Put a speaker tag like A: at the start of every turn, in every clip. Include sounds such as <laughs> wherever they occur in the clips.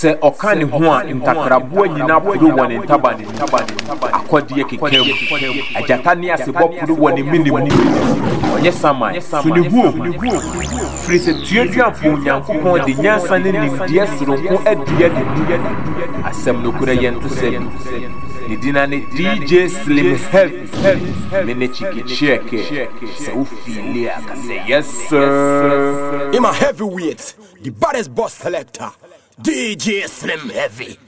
A: sɛ ɔka ne ho a ntakraboa nyinaa poro wɔ ne ntaba ne mu akɔdeɛ keka mu agyata ne asebɔ poro wɔ ne mene mu ɔnyɛ saman so ne huo firi sɛ tuaduafo onyankopɔn de nyansa ne nimdeɛ soronko adua ne mu asɛm nokora yɛnto sɛ ne dina ne dj slim health. Me ne kyikikyeɛkɛ sɛ wofiile a ka sɛ yes sir.
B: I'm a heavyweight, the baddest boss selector, DJ Slim Heavy.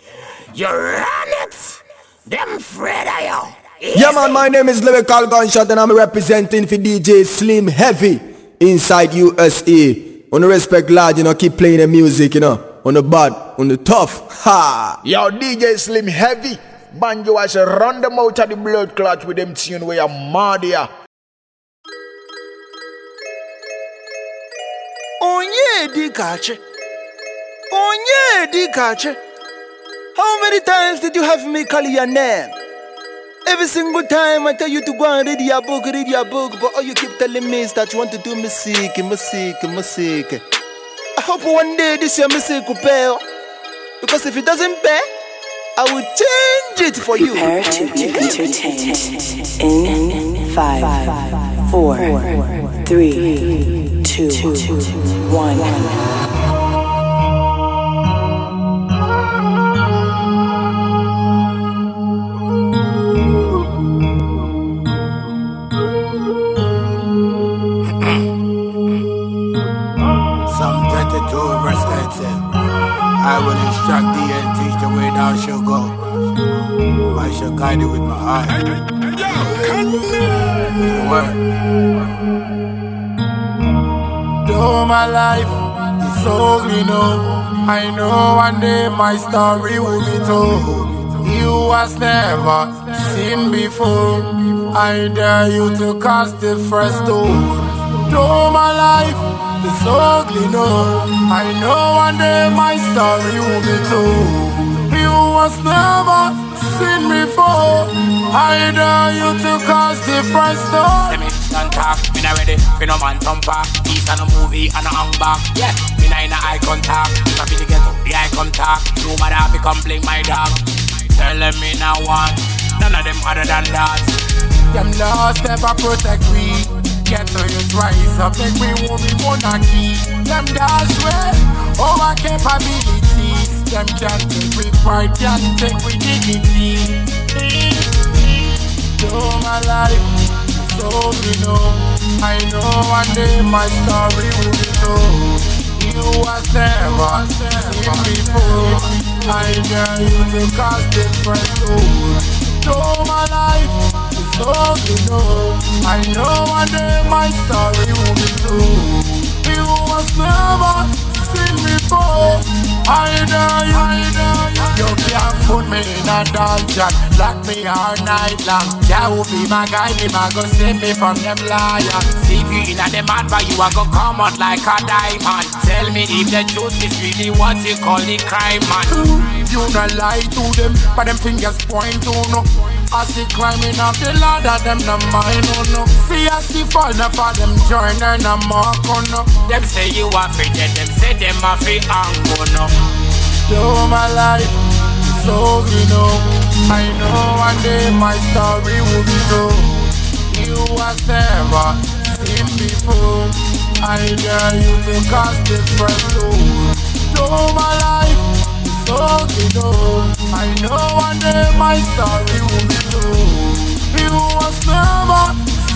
B: You run it, them afraid of you. Yeah, man, my name is Lyrical Gunshot and I'm representing for DJ Slim Heavy inside USA. On the respect large, you know, keep playing the music, you know, on the bad, on the tough. Ha!
C: Yo, DJ Slim Heavy. Banjo I say run them out of the blood clot with them tune where you're mad here.
D: Onye dikache. Onye dikache. How many times did you have me call your name? Every single time I tell you to go and read your book, read your book, but all you keep telling me is that you want to do music, music, music. I hope one day this your music will pay. Because if it doesn't pay, I will change it for you.
E: Prepare to be entertained. In.
F: I will instruct thee and teach the way thou shalt go. I shall guide thee with my eye. The word. Though my life is ugly, no. I know one day my story will be told. You was never seen before. I dare you to cast the first stone. Though my life is ugly, no. I know one day my story will be told. You was never seen before. I dare you to cause first stone.
G: Don't talk, me not ready, me no man thumper This a no movie and hang back Yeah, me not in a eye contact feel to get up, the eye contact No matter if you complain my dog Tell them me now one None of them other than that
F: Them laws never protect we. Get to use rise up, make we won't be monarchy. Them does way our capabilities. Them can't take we pride, can't take we dignity. Though my life so you know, I know one day my story will be told. You was never seen before. I dare you to cast different rules. Though my life you know, I know one day my story will be told. You was never seen before. I you, I dare you. You can't put me in a dungeon, lock me all night long. That will be my guy, me man go save me from them liars.
G: See you in a demand but you are gonna come out like a diamond Tell me if the truth is really what you call the crime man
F: You not lie to them, but them fingers point to no. I see climbing up the ladder, them no mind no no. See I see now for them joiner no mark on oh, no.
G: Them say you are fit, them say them are fit angle no
F: Though my life is so you oh, know, I know one day my story will be told. You was never seen before. I dare you to cast different rules. Though my life know, I know one day my story will be told. You was never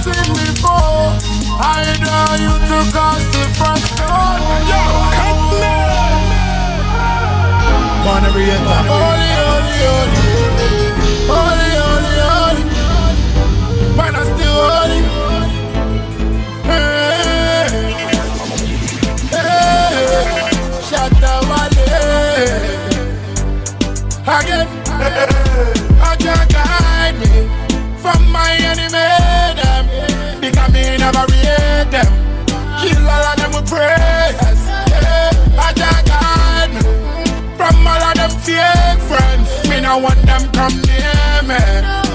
F: seen before. I dare you to cast different. Yo, cut me. Wanna holy, holy. Holy, Again. I can't guide me from my enemy. Them. Because me never read them. Kill all of them with prayers. I can't guide me from all of them fake friends. Me no want them come near me.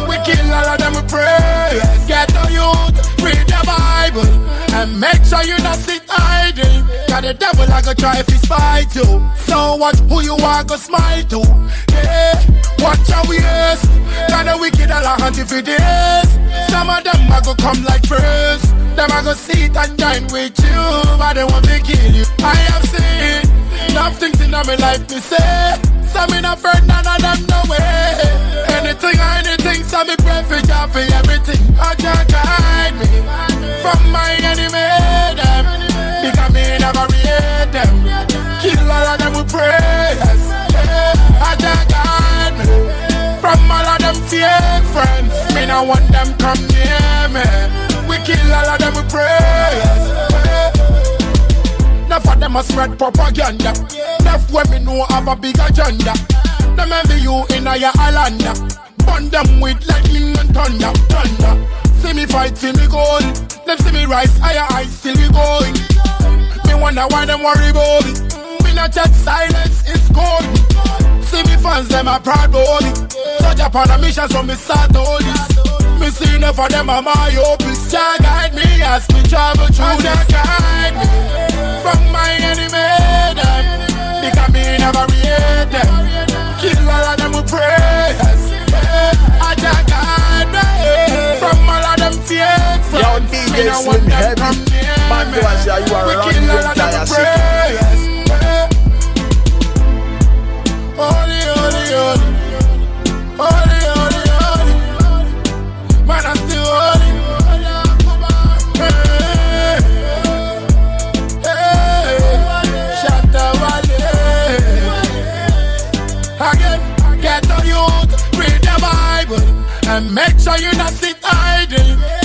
F: We kill all of them with prayers. Get the youth, read the Bible, and make sure you not sit idle. Cause Cause the devil I go try if he spite you. So what? Who you are go smile to? Yeah, watch how we is. Got the wicked all hunt if is. Some of them I go come like first. Them I go sit and dine with you, but they want to kill you. I have seen enough things in my life to say. Some in a friend, none of them no way. Anything, anything, some me pray for job for everything. I just guide me from my enemy. Them fake friends. Me no want them come near me. We kill all of them with prayers. Enough of them a spread propaganda. Enough when me know have a big agenda. Them envy you in a your island. Burn them with lightning and thunder, thunder. See me fight, see me goal. Them see me rise higher, I still be going. Me wonder why them worry about me. Me not chat silence, it's cold. See me fans, them a proud body. Such upon a mission, so me start all this. Me see enough of them, I'm my opus. Jah guide me as me travel through the guide me from my enemy. Them because me never read them. Kill all of them with prayers. I just guide me from all of them fake friends.
C: Yo,
F: Me
C: DJ Slim Heavy. Man,
F: me.
C: do I say you are
F: We
C: running
F: kill
C: the
F: Holy, holy, holy. Holy, holy, holy. Man, I'm still holy. Hey, hey, the youth, read the Bible, and make sure you not sit.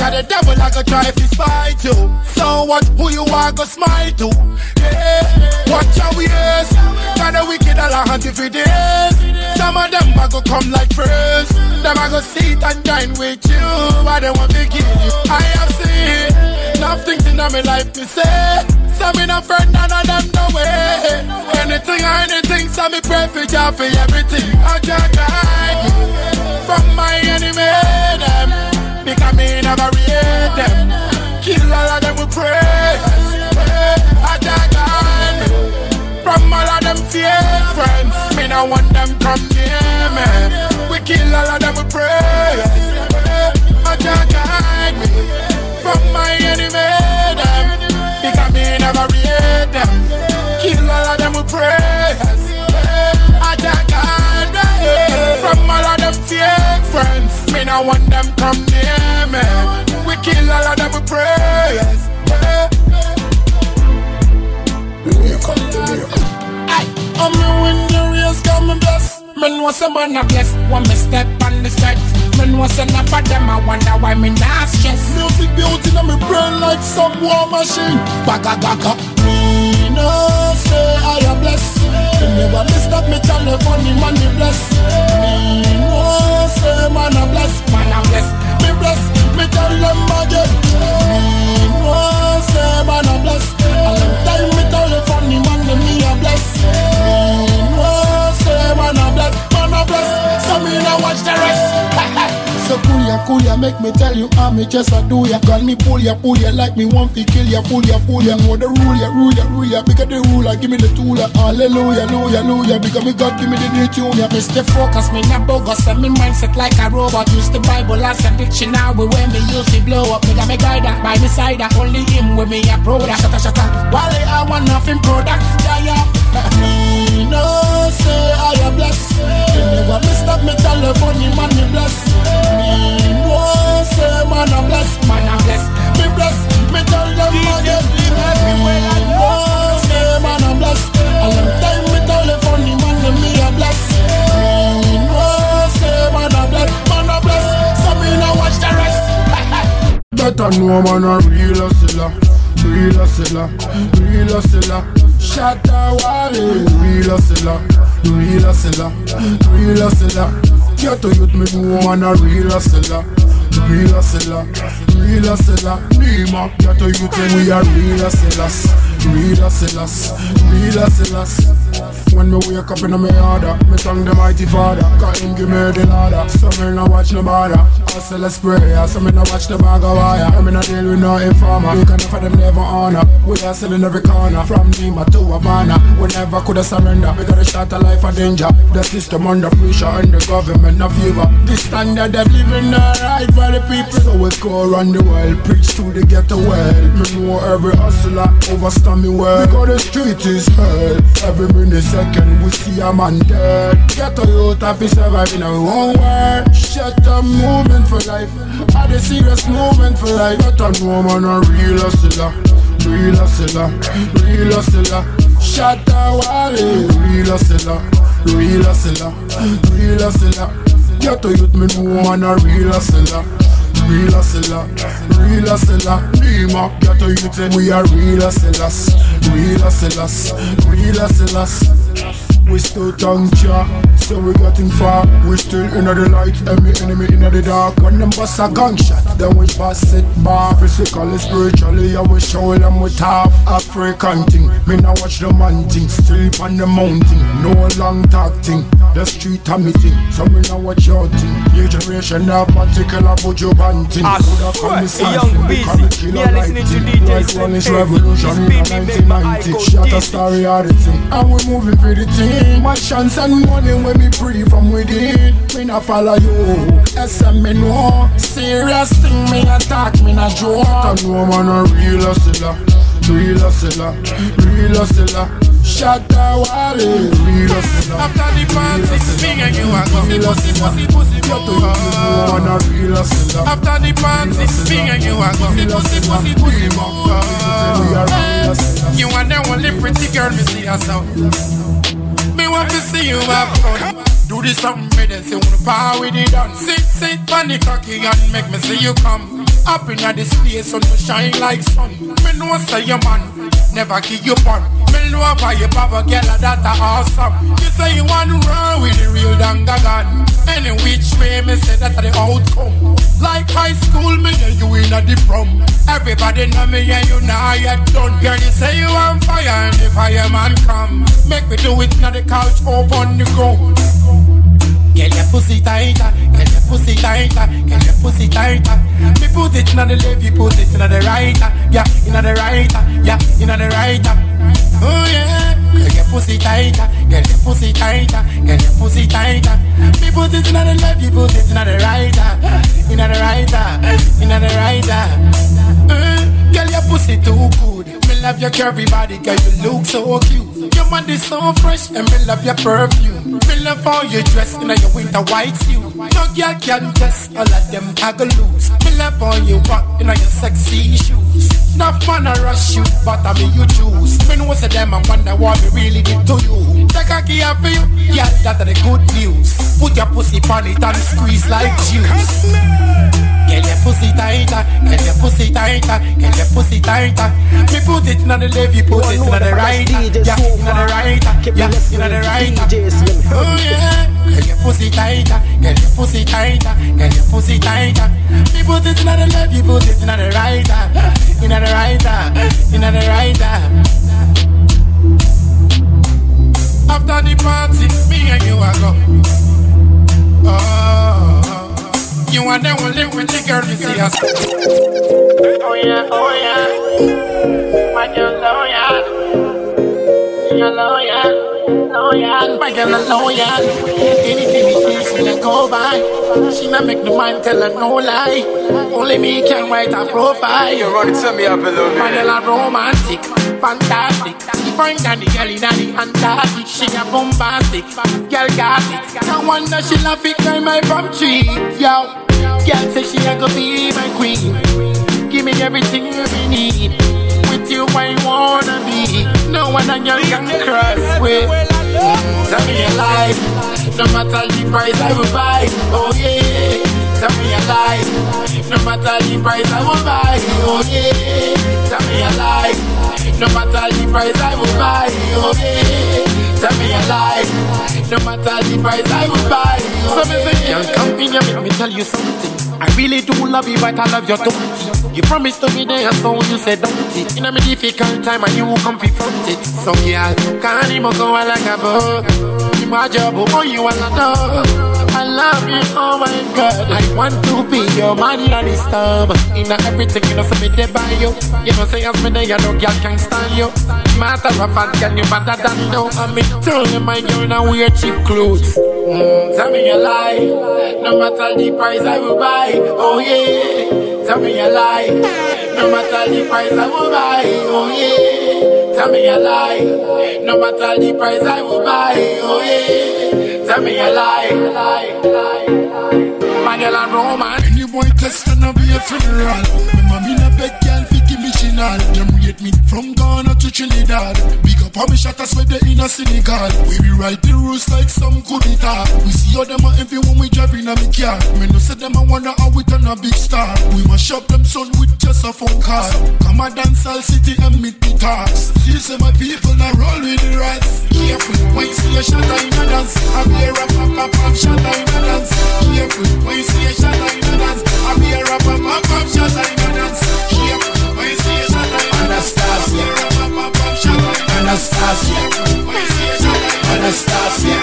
F: Cause the devil I go try he spite you. So what? Who you are go smile to? Yeah, watch we is. Cause the wicked all a hunt if it is. Some of them I go come like first. Them I go sit and dine with you. I don't want to kill you? I have seen enough things in my life to say. Some in a friend, none of them no way. Anything, anything, some me pray for job for everything. I just never read them. Kill all of them with guide me from all of them fake friends. Me no want them come near me. We kill all of them with just guide me from my enemy. Them because me never read them. Kill all of them with guide me from all of them fake friends. Me no want them come near me. We kill all of them prayers. Aye, I'm the winner, yes, come and bless. Men was a man a bless, one me step on the steps. Men was enough of them, I wonder why me not stress. Music built in my brain like some war machine. Baka baka. Me no say I am blessed. You never miss that me telephone, the money bless. Me no say man a bless, man a bless. Me bless, me tell them again. Me no say man a bless. A long time me telephone, the money me a bless. Me no say man a bless, man a bless. So me no watch the rest. <laughs> So cool ya, cool ya, make me tell you how me just a do ya. Got me pull ya, pull ya like me want to kill ya, fool ya, fool ya. Know the rule ya, rule ya, rule ya. Because the ruler, give me the tool ya. Hallelujah, hallelujah, hallelujah. Because me God, give me the new tune ya. Stay focused, me not bogus, and me mindset like a robot. Use the Bible as a dictionary when me use it blow up. Got me guide by me side, only him with me a brother. Shut up, shut up. While I want nothing product, yeah, yeah. Me no say I am blessed. You never miss that me telephone, the man me bless. Me no say man a bless, man a bless. Me bless, me tell them again. Me no say man a bless. A long time me telephone, the man them me a bless. Me no say man a bless, man a bless. So me no watch the rest. <laughs>
H: Better know man a real hustler Real hustler, real hustler Shatta Wale Real hustler, real hustler, real hustler Get to youth me know man a real hustler Real hustler, real hustler Nima Get to youth and we are real hustlers Real hustlers, real as When me wake up in my order, me thank the mighty father. Cause him give me the ladder. So me no watch no bother. I say let's pray. So me no watch the bag of wire. I me no deal with no informer. You can for them never honor. We are selling every corner. From Lima to Havana. We never could have surrender. We gotta start a life of danger. The system under pressure and the government no favor. The standard of living not right for the people. So we go around the world, preach to the ghetto world. Me know every hustler overstand me well. Because the street is hell. Every minute second we see a man dead. Ghetto youth have to survive in our own world. Shut up movement for life. Had a serious movement for life. A no man a real hustler. Real hustler. Real hustler. Shut up, Wally. Real hustler. Real hustler. Real hustler. Ghetto youth me know man a real hustler. Real hustler, real hustler, Lima, ghetto youth, we are real hustlers, real hustlers, real hustlers. We still tongue cha, so we getting far. We still in the light, enemy enemy in the dark. When them bust a gunshot, then we pass it bar. Physically, spiritually, I we show them we tough. African thing, me now watch the man thing. Still on the mountain, no long talk thing. The street a meeting, so me now watch your thing. New generation of particular bujo banting.
I: I swear, young busy. Me are listening to DJ Slim
H: Revolution in 1990. Shot a story of the thing, and we moving for the thing. My chance and money when me free from within. Me not follow you. SM me know. Serious thing me attack me not joke. I know man a real hustler. Real hustler. Real hustler. Shut the Wally, real hustler.
F: After the party, me and you are going pussy, pussy, pussy, pussy.
H: Oh, man a real hustler.
F: After the party, me and you are going pussy, pussy, pussy, pussy. Oh, you are the only pretty girl me see yourself me want to see you have fun. Do this something better, say wanna power with it done. Sit, sit on the cocky and make me see you come. Up in this place, sun to shine like sun. Me know say you man, never give you fun. Me know why you papa girl that are awesome. You say you want to run with the real dangagan. Any which way, me say that the outcome. Like high school, me and you in a the prom. Everybody know me and you now yet done. Girl, you say you on fire and the fireman come. Make me do it on the couch, open the ground. Get your pussy tighter, get your pussy tighter, get your pussy tighter. Me put it in the left, you put it in the right, yeah, in the right, yeah, in the right. Oh yeah, get your pussy tighter, get your pussy tighter, get your pussy tighter. Me put it in the left, you put it in the right, in the right, in the right. Uh, girl, your pussy too good. Me love your curvy body, girl, you look so cute. Your body so fresh, and me love your perfume. Me love how you dress in your winter white suit. No girl can test all of them toggle loose. Me love how you walk in your sexy shoes. Enough man a rush you, but I mean you choose. Me know say them and wonder what me really did to you. Take a key for you, yeah, that's the good news. Put your pussy on it and squeeze like juice. Get your pussy tighter, get your pussy tighter, get your pussy tighter. Me put it in the left, you put it in the right, yeah, in the right, yeah, in the right. Oh yeah, get your pussy tighter, get your pussy tighter, get your pussy tighter. Me put it in the left, you put it in the right, in the right, in the right. After the party, me and you are go. Oh. You are the only pretty girl you see us. Oh yeah, oh yeah. My girl, oh yeah. She a lawyer, lawyer. My girl, a lawyer. Anything we say, she let go by. She not make no man tell her no lie. Only me can write a profile.
A: You run it to me up a little bit.
F: My girl, a romantic, fantastic. She find the girl in the Antarctic. She a bombastic, girl got it. No wonder she love it, climb my palm tree. Yo. Girl say she a go be my queen. Give me everything we need. You I wanna be. No one on your can cross with. Mm, tell me your life. No matter the price I will buy. Oh yeah. Tell me your life. No matter the price I will buy. Oh yeah. Tell me your life. No matter the price I will buy. Oh yeah. Tell me your life. No matter the price I will buy. Oh, so me say, girl, come in here, make me tell you something. I really do love you, but I love your dirty. You promised to be there, so you said don't it. In a difficult time, and you come front it. So girl, can't even go like a bug. Job, oh you wanna know. I love you, oh my God. I want to be your man on this time. In everything, you know, so me there by you. You know, say as me there, you know, girl can't stand you. Matter of fact, girl, you better than know. I'm telling my girl, now wear cheap clothes. Mm, tell me a lie. No matter the price I will buy. Oh yeah. Tell me a lie. No matter the price I will buy. Oh yeah. Tell me a lie. No matter the price I will buy. Oh yeah. Tell me a lie. My girl, I'm Roman.
H: Any boy test and be a funeral. My mommy in a chinal. Them rate me from Ghana to Trinidad. Big up on me shatters where they in a Senegal. We be write the rules like some guitar. We see how them a envy when we driving in a me car. Me no say them a wonder how we turn a big star. We must shop them son with just a phone call. Come a dance all city and meet the talks. See say my people a roll with the rats. Careful when you see a shatter in a dance. I be a rap pop pop shatter in a dance. Careful when you see a shatter in a dance. I be a rap pop pop shatter in a dance. Careful when you see Anastasia, Anastasia, Anastasia,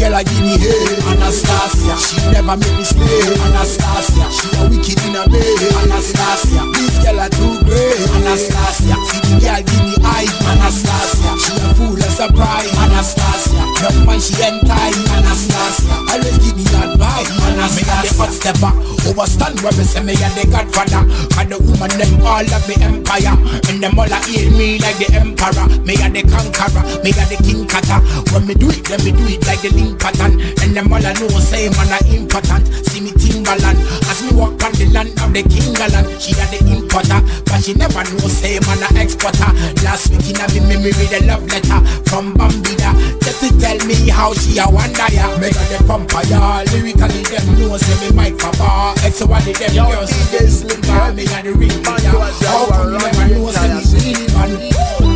H: girl a give me head, Anastasia. She never make me stay, Anastasia. She a wicked in a bed, Anastasia. This girl a too great, Anastasia. See the girl give me eye, Anastasia. She a fool a surprise, Anastasia. Young man she entice, Anastasia. Always give me advice, Anastasia. Me a the stepper, overstand where me say me a the godfather. And the woman them all of me empire, and them all a hail me like the emperor. Me a the conqueror, me a the king cutter. When me do it, then me do it like the link pattern. And them all a know say man a important. See me Timberland as me walk on the land of the king land. She a the importer, but she never know say man a exporter. Last week in a me memory with a love letter from Bambida. Just to tell me how she a wonder ya. Make her the pumper ya. Lyrically them know say me mic for bar. Ex one of them girls see slim bar. Me a the ring ya. How come you never know say me really man?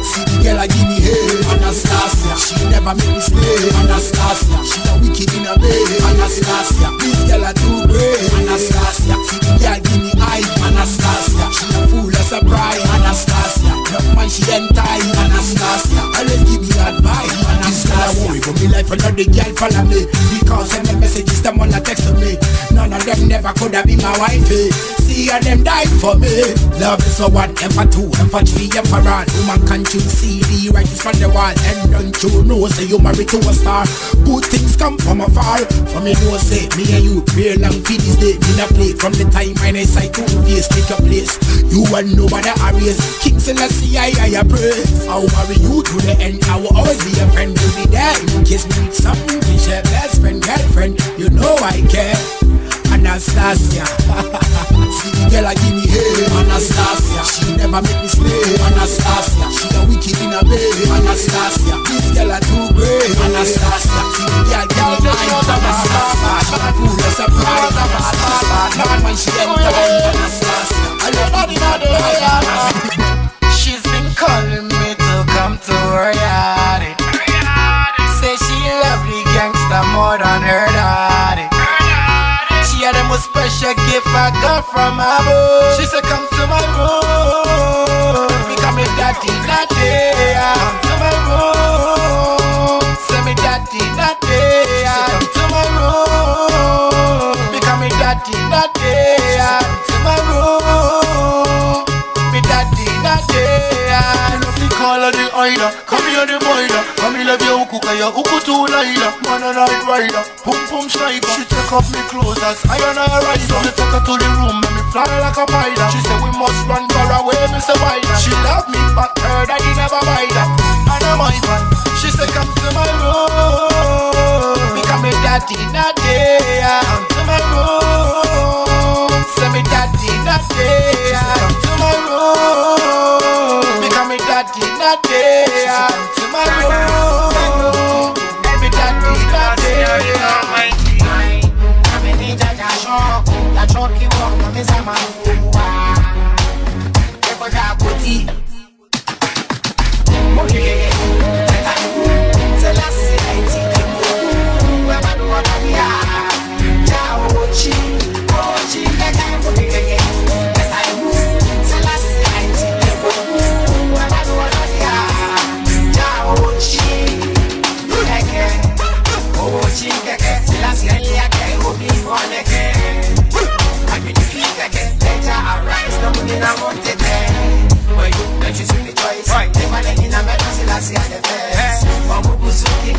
H: See the girl a give me Anastasia. She never make me stay, Anastasia. She a wicked in a bed, Anastasia. This girl a too great, Anastasia. See the girl give me eye, Anastasia. She a fool a surprise, Anastasia. Young man she entice, Anastasia. Always give me advice, Worry about me life, another girl follow me because send the messages them all a text to me. None of them never could have been my wife. eh. See how them died for me. Love is a one, for two, for three, for all. Woman can't you see the righteous from the wall? And don't you know say you married to a star? Good things come from afar. From you know say me and you real long for this day. Me not play from the time when I say two face take your place. You and nobody areas. King Selassie I I praise. I'll marry you to the end. I will always be a friend. You be there case me something. We share best friend, girlfriend. You know I care. Anastasia. <laughs> See the girl a give me head. Anastasia. She never make me stay. Anastasia. She a wicked in a bed. Anastasia. This girl a too great. Anastasia. See the girl me eye. Anastasia. She a fool a surprise. Anastasia. Now man she enter. Anastasia. I love you
F: I got from my boy. She said, Come to my room. Become a daddy, not there. Come to my room. Say me daddy, not there. Come to my room. Become a daddy, not there. Come to my room. Me daddy, not there.
H: You love the call of the oiler Come here the boiler Your uku Cause your uku too lighter Man a night rider. Pum pum striker She take off me clothes as I and I rise So me take her to the room Make me fly like a spider She say we must run far away Me say why She love me but her daddy never buy that And I'm my fan She say come to my room.
F: Become a daddy, not there. Come to my room. Say me daddy, not there. Come to my room. Become a daddy. Come to my room. Me daddy, in a
J: mountain Where you make you see the choice. Never in a metal, see I the best Mamu busuki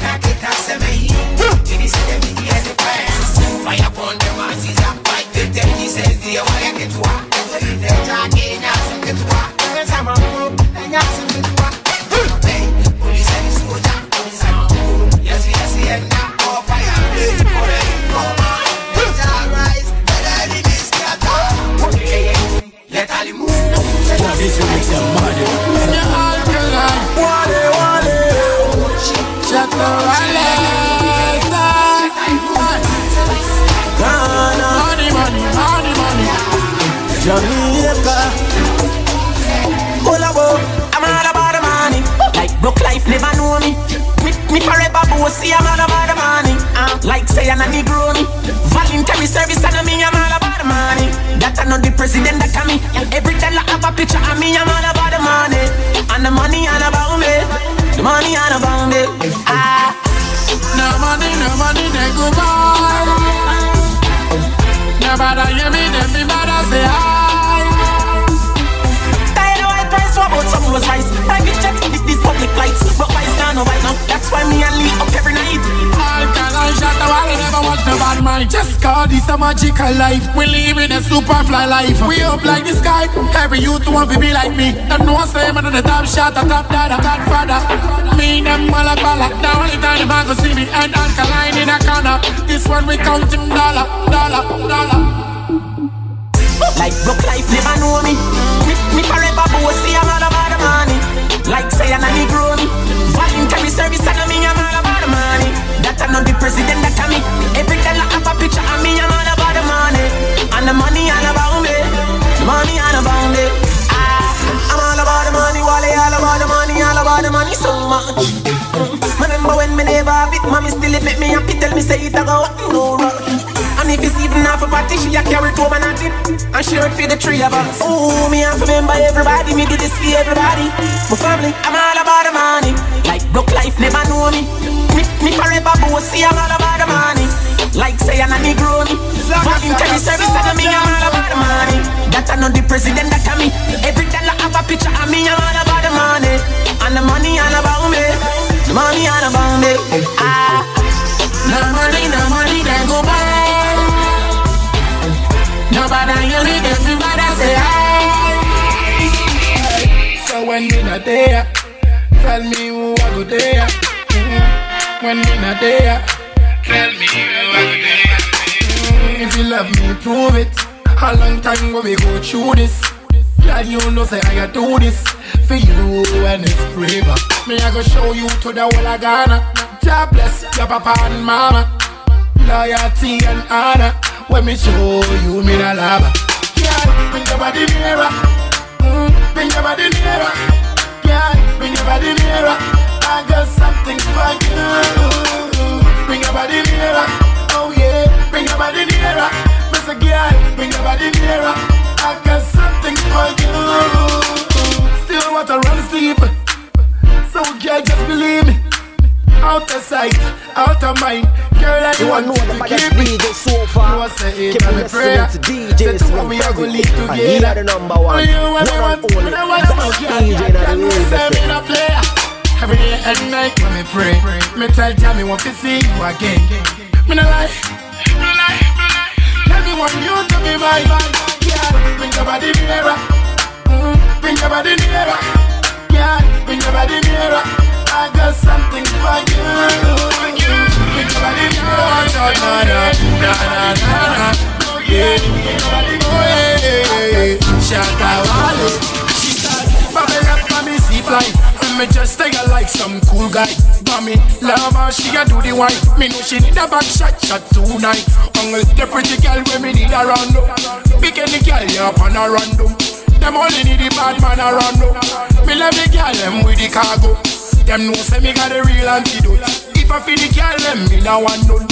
J: This
H: will make them money.
J: And
F: the alkaline.
J: Wale, wale.
F: Chato, wale.
J: Ghana.
F: Money, money, money, money.
J: Jamaica. up, oh. I'm all about the money. Like broke life never know me. Me, me forever bossy. I'm all about the money. Uh, like say I'm a Negro. Voluntary service and I mean I'm all about that I know the president that come me. And every dollar have a picture of me, I'm all about the money. And the money all about me. The money all about me. Ah.
H: No money, no money, they go by. Nobody hear me, them be mad I say hi.
J: Tired of white price, what about some Rolls Royce? Private jets, this, this public flights. But why no right now? That's why me and Lee up every night.
H: All Alkaline shot the wall, never watch the bad mind. Just call this a magical life. We live in a super fly life. We up like the sky. Every youth want to be like me. Them know say man the top shot, the top dada, godfather. Me them mala bala. The only time the man go see me and alkaline in a corner. This one we counting dollar, dollar, dollar.
J: Like broke life never know me. Me, me forever all about the money. Like say I'm a Negro. Voluntary service and me, I'm all about the money. That I know the president that I me. Every dollar have a picture of me, I'm all about the money. And the money all about me. Money all about me. Ah, I'm all about the money, Wally, all about the money, all about the money so much. Remember when me never have it, mommy still it make me happy, tell me say it I go no rush. And if it's even half a party, she a carry two man at it And share it for the three of us. Ooh, me have to remember everybody Me do this for everybody. My family, I'm all about the money. Like broke life never know me. Me, me forever bossy, I'm all about the money. Like say I'm a Negro me. Voluntary service and me, I'm all about the money. That I know the president that come me. Every dollar have a picture of me, I'm all about the money. And the money all about me. The money all about me. Ah
H: No money, no money, Nobody hear me, everybody say hi. So when me not there, tell me who I go there. Mhm. When me not there, tell me who I go there. Mhm. If you love me, prove it. A long time when we go through this. Girl, you know say I do this for you and it's forever. Me I go show you to the whole of Ghana. God bless your papa and mama. Loyalty and honor. When me show you me the lava. Girl, bring your body nearer. Mm, bring your body nearer. Girl, bring your body nearer. I got something for you. Bring your body nearer. Oh yeah, bring your body nearer. Mr. Girl, bring your body nearer. I got something for you. Still want to run sleep. So girl, just believe me. Out of sight, out of mind. Girl, I
I: You
H: want
I: to know the
H: to keep
I: DJ so far?
H: No, say it,
I: Keep
H: I'm a prayer.
I: to DJ
H: Say to me, I go
I: Slim
H: live
I: And he
H: together.
I: are the number one.
H: You and
I: One and only.
H: and
I: Best DJ in the world.
H: say me no play. Every day and night when me pray, me tell Jah me want to see you again. Me no lie, me lie, me lie. Tell me want you to be mine. Girl, bring your body nearer. Mm, Bring your body nearer. Girl, bring your body nearer. I got something for you. Bring your body nearer. Na na na na na. Oh yeah, bring your body nearer. Shatta Wale. She start bubble up on me zip line. Me just take her like some cool guy. Me love her, she a do the wine. Me know she need a back shot, shot tonight. Uncle, the pretty girl when me need a up. Big any girl, yeah, up on a random. Them only need the bad man around up. Me love the girl, them with the cargo. Them know say me got the real antidote. If I feel the girl, them me no want none.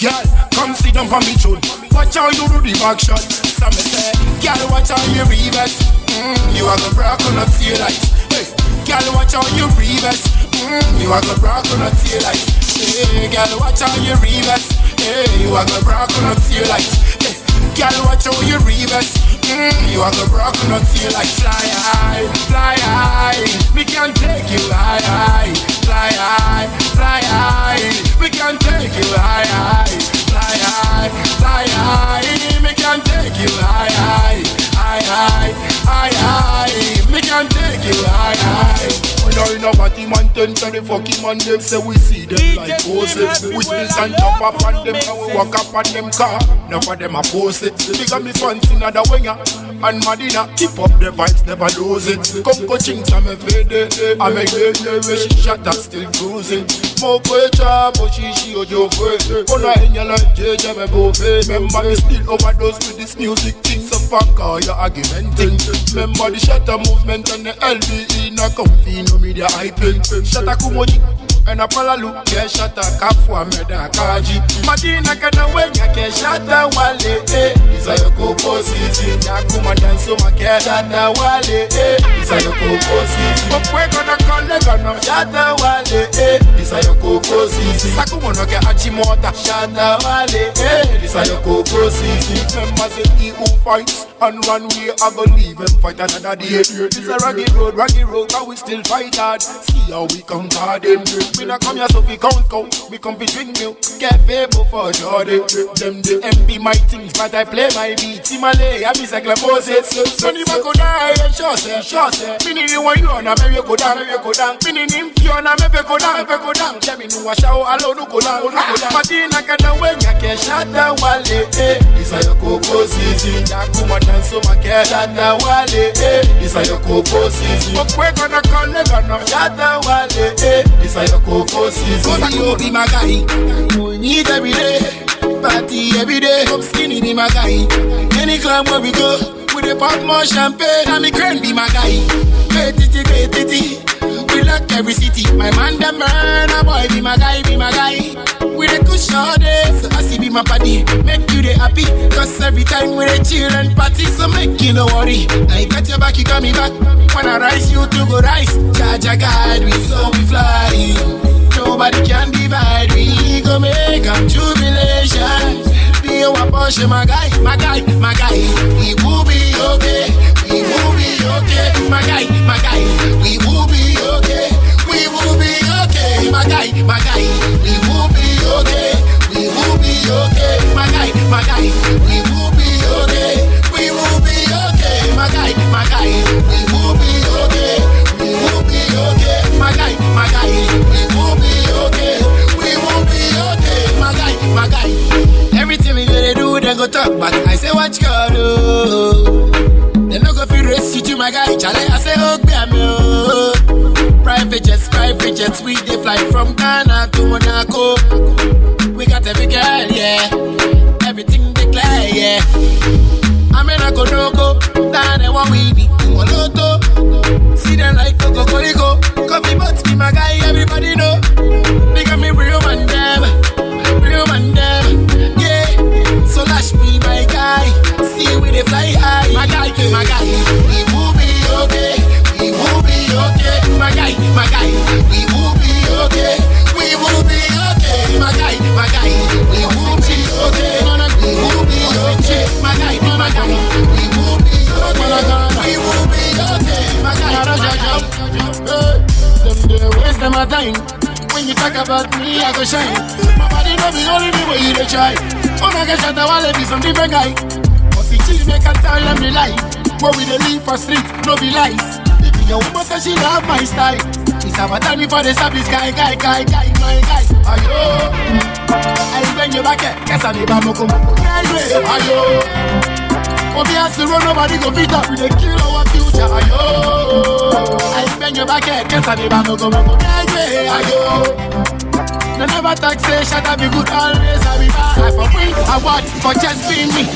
H: Girl, come sit down for me chun. Watch how you do the back shot. Some me say, girl, watch how you reverse. Mm, you are the broke on the tail light. Hey, girl, watch how you reverse. Mm, you are the broke on the tail light. Hey, girl, watch how you reverse. Hey, you are the broke on the tail light. Hey, girl, watch how you reverse. Mm, you are the on the tail light. Fly high, fly high. We can take you high, high. Fly high, fly high. We can take you high, high. Fly high, fly high. We can take you high. High, high, high, high. We can take you high, high. When I know what the man ten to the fucking man them say we see them like horses. We still stand up up on them and we walk up on them car. None of them oppose it. Because me fancy another winger. And Madina keep up the vibes, never lose it. Come go chinks, I'm a fade. I'm a good where she shot up, still cruising. Mo kwe cha, mo shi shi ojo fwe. Ona oh, enya like JJ me bofe. Remember me still overdose with this music thing. Fuck all your argumenting. Remember the shatter movement and the LBE. Na comfy, no media hyping. Shatter kumoji.
K: Ena palalu keshata kafua meda kaji. Madina kana wenya keshata wale eh isayo koko sisi nyakuma danso makeshata wale eh isayo koko sisi okweko na kole gana Shatta Wale eh isayo koko sisi sakumono ke achimota Shatta Wale eh isayo koko sisi remember say he who fights and run we I go leave him fight another day. This a rugged road rugged road but we still fight hard. See how we conquer them. We not come here so we count count. We come to drink milk. Cafe before Jordan. Them the MB my things but I play my beat. Timale I miss a Moses. Sonny Mako die and sure say sure say. Meaning you want you on a maybe go down maybe go down. Meaning him Fiona maybe go down maybe go down. Tell me no a show alone no go down no go down. Madina kana wenya ke Shatta Wale eh Isa yo koko sisi Yakuma danso make Shatta Wale eh Isa yo koko sisi Okwe gonna kone gonna Shatta Wale eh Isa yo koko sisi
H: Kobe you be my guy. You need every day. Party every day. Up skinny be my guy. Any club where we go, we dey pop more champagne. And me crane be my guy. Great titty, great titty. We lock every city. My man them burn. A boy be my guy, be my guy. We dey kush all day. So I see be my party. Make you dey happy. Cause every time we chill and party. So make you no worry. I got your back, you got me back. When I rise, you two go rise. Jaja guide we so we fly. Nobody can divide we go make a jubilation. Be a Porsche, my guy, my guy, my guy. We will be okay. We will be okay. My guy, my guy. We will be okay. My guy, my guy. We will be okay. We will be okay. My guy, my guy. We will be okay. We will be okay. My guy, my guy. We will be okay. We will be okay. My guy, my guy. We will be okay. We will be okay. My guy, my guy. Everything we gonna do, they go talk back. I say you gonna do. They no go feel race you my guy. Charlie, I say oh, a me. Private jets, private jets, we they fly from Ghana to Monaco. We got every girl, yeah. Everything declare, yeah. I'm in a go. Down there one we be Moloto. See them like Coco Corico. Coffee but be my guy, everybody know. Because me real man them. Real man them. Yeah. So Lash me, my guy. See we they fly high. My guy, my guy. We will be okay. We will be okay. My guy, my guy. We will be okay. We will be okay. My guy, my guy. We will be okay. We will be okay. My guy, my guy. We will be okay. We will be okay. My guy, my guy. Them they waste them a time. When you talk about me, I go shine. My body no be only me where you dey try. Oh my gosh, I wanna be some different guy. But the chill make a tell them the life. Where we dey live for street, no be lies. Your woman say she love my style, it's about time me for the service guy, guy, guy, guy, my guy. Ayo, I bend your back, eh. guess I need a moko. Ayo. Obi has to run, nobody go beat up. We dey kill our future. Ayo, I bend your back, eh. guess I need a moko. Ayo. They never shut up be good always I be bad I for win award for just being me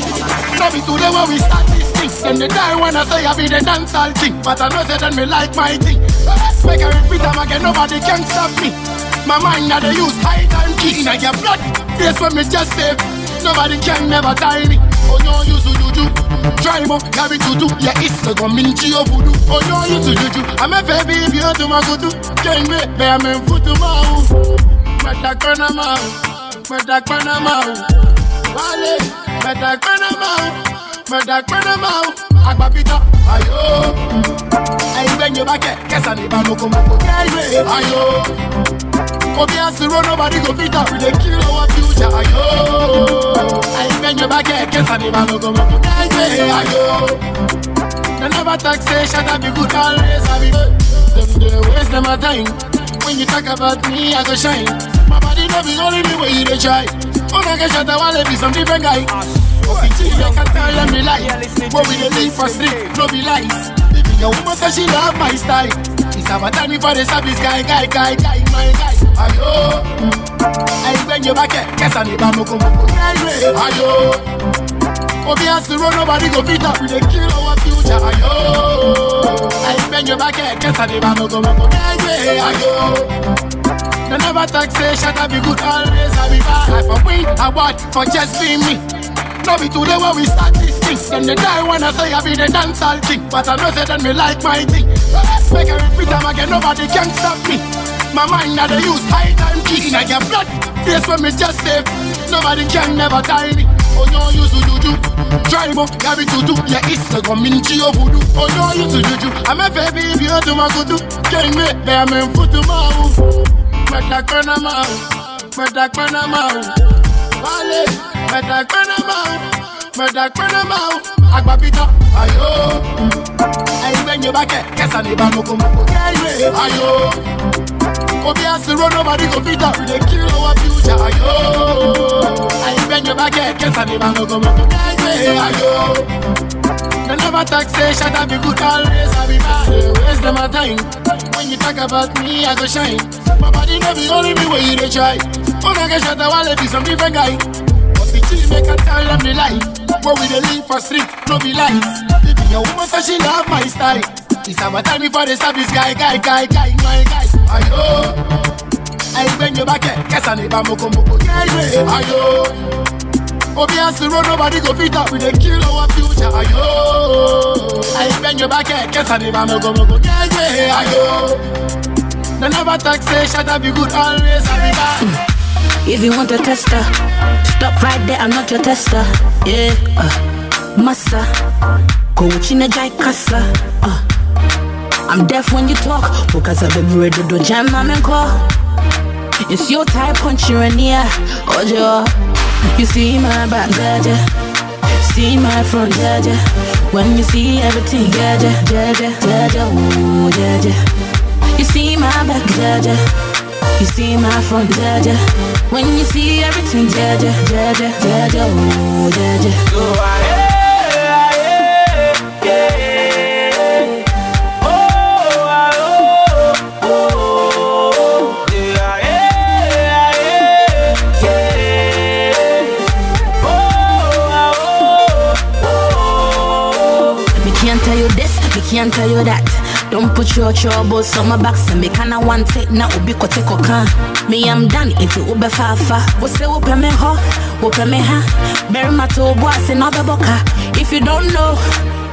H: No be today when we start this thing Then they die when I say I be the dancehall king. But I know say then me like my thing. Make I repeat them again nobody can stop me. My mind now they use high time key. Inna your blood This when me just save. Nobody can never tie me. Oh no you to juju Try mo carry to do. Yeah it's the gominchi of voodoo. Oh no you to juju I'm a baby if you to my kudu Can't me I'm in to my Meta kona mau, meta kona mau, wale. Meta kona mau, meta kona mau. Agbapita, ayo. Ayi bend your back, guess I need a moko moko. Yeah, ayo. Obi to run, nobody go beat up. We dey kill our future, ayo. Ayi bend your back, guess I need a moko moko. Yeah, ayo. They never shut up, you good always have it. Them they waste them a time. When you talk about me, I go shine. My body no be only me where you try. Oh my gosh, I wanna be some different guy. Oh, see, I can tell me lie. But we dey live for street, no be lies. If your woman say she love my style, it's about time for the service guy, guy, guy, guy, my guy. Ayo, I bend your back, eh, guess I need a moko moko. Ayo. Obi has to run, nobody go beat up. We dey kill our future. Ayo, I bend your back, eh, guess I need a moko moko. Ayo. They never shut up, be good always. I be bad for win, I want for just being me. No be today when we start this thing. Then they die when I say I be the dancehall thing. But I know say then me like my thing. Make I repeat them again, nobody can stop me. My mind now they use high time key. I get blood. Face when me just save. Nobody can never tie me. Oh no, you to juju. Try mo, gabi to do. Yeah, it's the community of voodoo. Oh no, you to juju. I'm a baby, if you to my kudu. Can't make them in foot to my mouth. Meta kona mau, meta kona mau. Wale, meta kona mau, meta kona mau. Agbapita, ayo. Ayi when you back, kesa ni ba moko moko. Ayo. Obi asiro nobody go beat up. We dey kill future. Ayo. Ayi when you back, kesa ni ba moko moko. Ayo. They never talk say shut up, be good always. I be bad, waste them my time. When you talk about me, I go shine. My body be only me where you dey try. Oh, I get shut up, I'll be some different guy. But the chill make I tell them the lie. But we dey live for street, no be lies. Baby, your woman say she love my style. It's about time before they stop this guy, guy, guy, guy, my guy. Ayo, ayi bend your back, eh. kesa ni ba moko moko. Yeah, yeah, ayo. Obi asiro nobody go fit up, we dey kill our future. Ayo, ayi bend your back, kesa ni ba moko moko. Yeah, yeah, ayo. They never shut up, be good always. I be bad.
L: If you want a tester, stop right there, I'm not your tester. Yeah, uh, massa, coach in a jai kasa. Uh, I'm deaf when you talk, because I've been ready to jam, I'm in call. It's your type, in the air, Ojo. You see my back, jaja. See my front, jaja. When you see everything, jaja, jaja, jaja, ooh, jaja. You see my back, jaja. You see my front, jaja. When you see everything, jaja, jaja, jaja, ooh, jaja. Me can't tell you that. Don't put your troubles on my back, so me kinda want it now. Ubi kote koka. Me I'm done if you ube fafa. What say upe me ho, upe me ha. Bury my toe boys in other boka. If you don't know,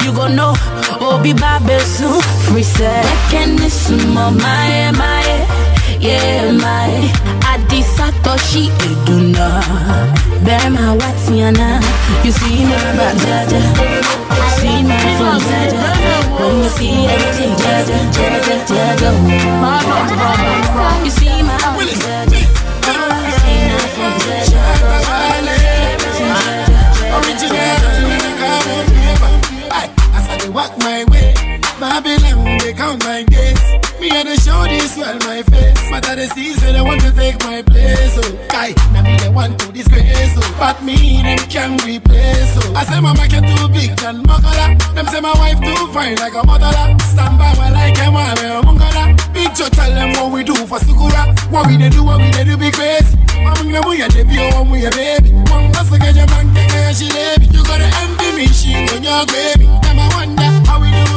L: you gon' know. Obi babe soon, free set. Mechanism of my my. Yeah, my Adi Satoshi Eduna Bear my watiana You see See my Jaja When you see You see my Jaja
H: As I dey walk my way, Babylon they count my show my face. But I dey see say they want to take my place. Oh, guy, now me they want to disgrace. Oh, but me them can replace. Oh, I say my market too big than Makola. Them say my wife too fine like a mother. Stand by while I can wear a mungala. Big Joe tell them what we do for Sukura. What we dey do, what we dey do, be crazy. I'm gonna move your baby, move your baby. One plus to get your bank, she baby. You gotta empty me, she on your baby. Never wonder how we do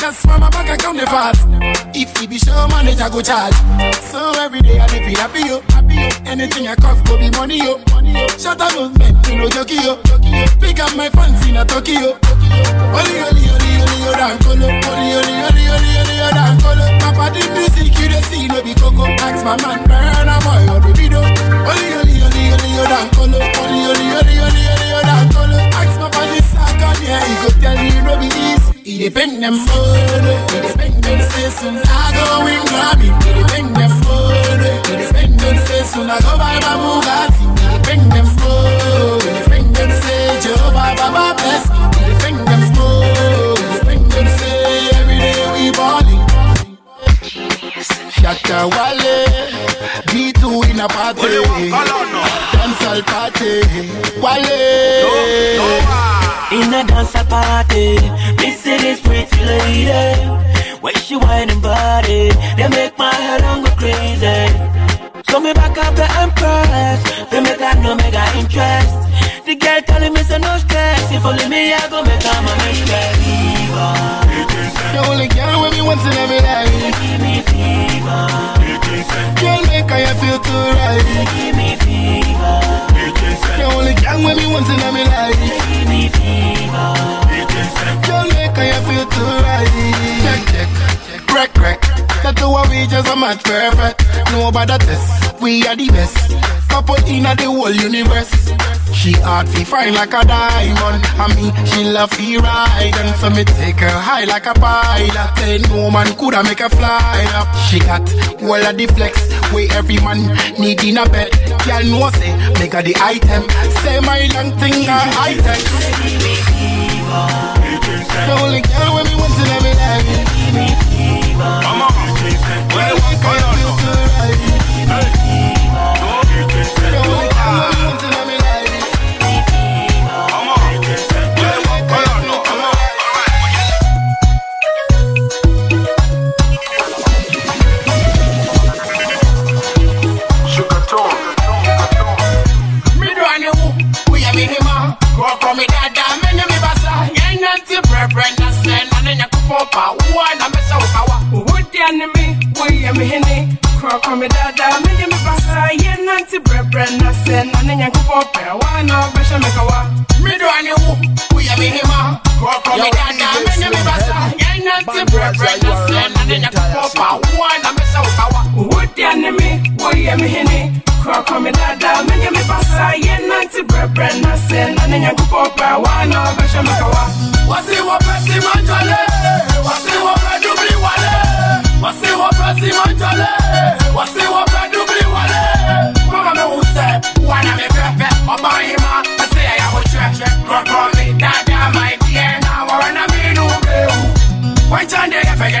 H: Just from my bank account, the fat. If he be show manager, go charge. So every day I live it happy, yo. Anything I cost, go be money, yo. Shut up, movement, you know, jockey, yo. Pick up my fans in a Tokyo. Oli, oli, oli, oli, yo, dan colo. Oli, oli, oli, oli, oli, yo, dan colo. Papa, the music you dey see, no be coco. Ask my man, burn a boy, or the video. Oli, oli, colo. Ask my body, he go tell you, them he them I go Grammy. He them photo, he them I go buy Bugatti. He them photo, he them Jehovah bless. Shatta Wale, B2 in a party, dancehall party. Wale.
M: in a dance party. Me see this pretty lady. When she whining body, they make my head on go crazy. So me back up the empress, they make her no mega interest. The girl telling me say no stress, if only me I go make her my mistress.
H: The only girl with me once in every life. Girl make her feel too right.
M: Give me fever.
H: The only girl with me once in every life. Girl make her feel too right. Check check, crack crack. The two of we just a match perfect. Nobody test, we are the best. Couple in the whole universe. She hard fi fine like a diamond. And me, she love fi ride. And so me take her high like a pilot. No man coulda make her fly up. She got all of the flex Way every man need in a bed. Girl know say, make her the item. Say my long thing a high tech The only girl when me want to let me
F: where you want color no?
H: The
F: na ne nyaku popa. Uwa na mesa ukawa.
N: Would the enemy, we am hene, crock on me dada, me me basa, yen nanti brebre na sen, and then yanko pop, one of Basha Mekawa.
F: Me do a new, we a me hima. Go from me dada, me ne me basa. Yen nanti brebre na sen, na ne nyaku popa. Uwa na mesa ukawa.
N: Would the enemy, we am hene, crock on me dada, me me basa, yen nanti brebre na sen, and then yanko pop, one of Basha Mekawa.
F: Wasi wa pesi manjale, wasi wa pedubli wale, wasi wa pesi manjale, wasi wa pedubli wale. Mama me use, wana me pepe, oba ima, ase ya yabo cheche. Koko mi dada my dear, na wana mi nubeu. Wanchande ya fege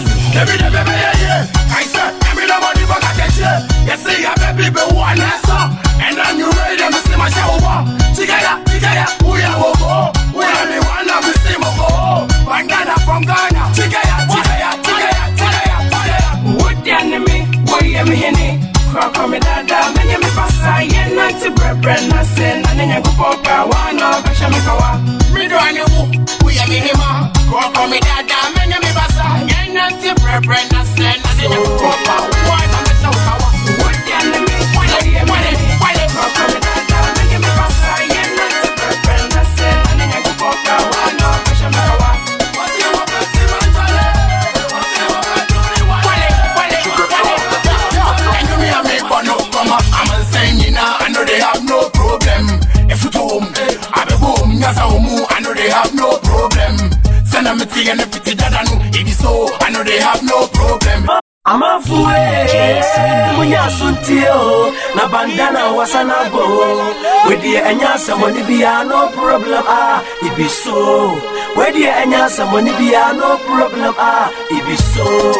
F: two boss, they baby, yeah, yeah. I mean, I'm on the back, I get you. You see, I baby, be one answer, and I knew me, let me see my show up. Chikaya, chikaya, we are oko, we are me, one you see, moko. Oh, oh. Bandana from Ghana, chikaya, chikaya, chikaya, chikaya.
N: Would the enemy, we am hene, crock on me dada, me me basa, yen nanti brebre na sen, and then yanko pop, one of Basha Mekawa.
F: Me do a new, we are me. Go ah. for me dada, me basa. Me
N: me me me
F: me a me kama. I'm a I know they have no problem. If you home, I be umu, I know they have no problem. Send a me tea and if it's dada nu, if it's so, I know they have no problem.
M: amafuwe munya suntio na bandana wasana bo. Wedie enya samoni bia no problem ah ibi so. Wedie enya samoni bia no problem ah ibi so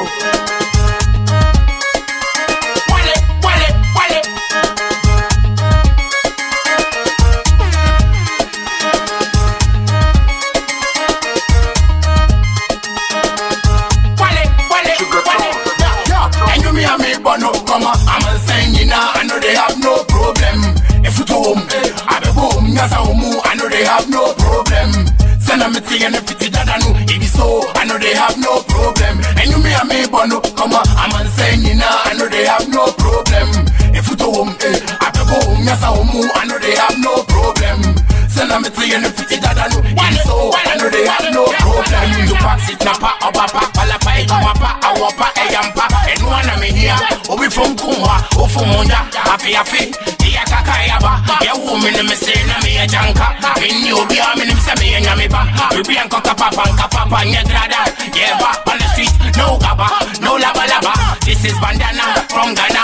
F: afeafe deɛ kaka yaba yɛwo me ne mese na meyɛ gyanka menni obiaa menim sɛ meyɛ nyame ba. Bibia nkɔka papa nka papa nyɛ drada yɛba on the street no gaba no laba laba this is bandana from ghana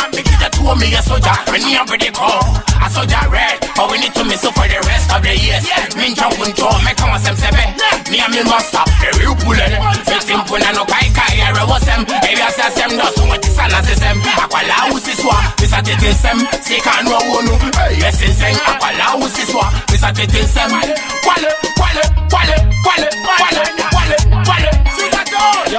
F: mekita tuo meyɛ soja meni abede call a soldier red. But we need to miss so for the rest of the years. Mentwa wontɔ mɛka wasɛm sɛ bɛ me and me master the real bullet. Victim puna no kai kai yɛrɛ wɔ sɛm ewiase asɛm dɔso wɔte sa na sesɛm akwalaa wo si so a bisa tete nsɛm sika no awo no yɛsensɛn akwalaa wo si so a bisa tete nsɛm kwale kwale kwale kwale kwale you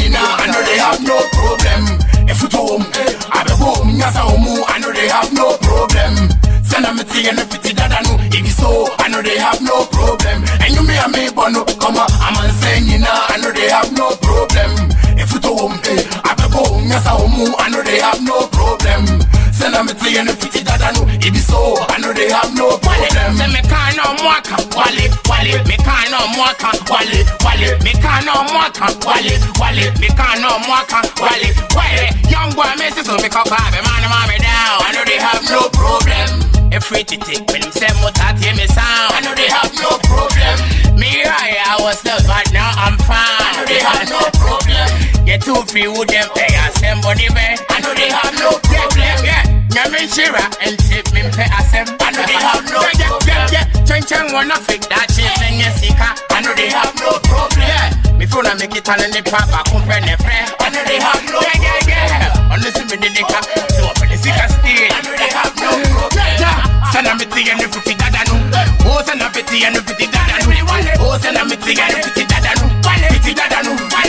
F: you I know they have no problem. If you told me, I be home, yes, I I know they have no problem. Send them a tea and if it's that I know if so, I know they have no problem. And you me and me, but no come on. I'm saying you know, I know they have no problem. If you told me, I be home, yes, I I know they have no problem. Send them a tea and if it's that I know if so, I know they have no problem. Say me can't no more, wale, wale, me can't no more, wale, wale, me can't no more, wale, wale, me can't no more, wale, wale. Young boy, me so me cock up, man, mommy down. I know they have no problem. If we to take when him say mutat hear me sound. I know they have no problem. Me I, I was lost, but now I'm fine. I know they have no problem. Get too free with them pay us them money man. I know they have no problem. Yeah, yeah. Nyame Shira and tip me pay us them. I know they have no problem. Yeah, yeah, yeah. Chen Chen wanna fake that shit and yes, I know they have no problem. Yeah, me phone make it on the papa, compare ne friend. I know they have no problem. Yeah, yeah, yeah. Honestly, me the nika, so up in the sick still. I know they have no problem. Yeah, Sana miti and the fifty dadanu. Oh, sana miti and the fifty dadanu. Oh, miti and the fifty dadanu. Fifty dadanu. Fifty dadanu.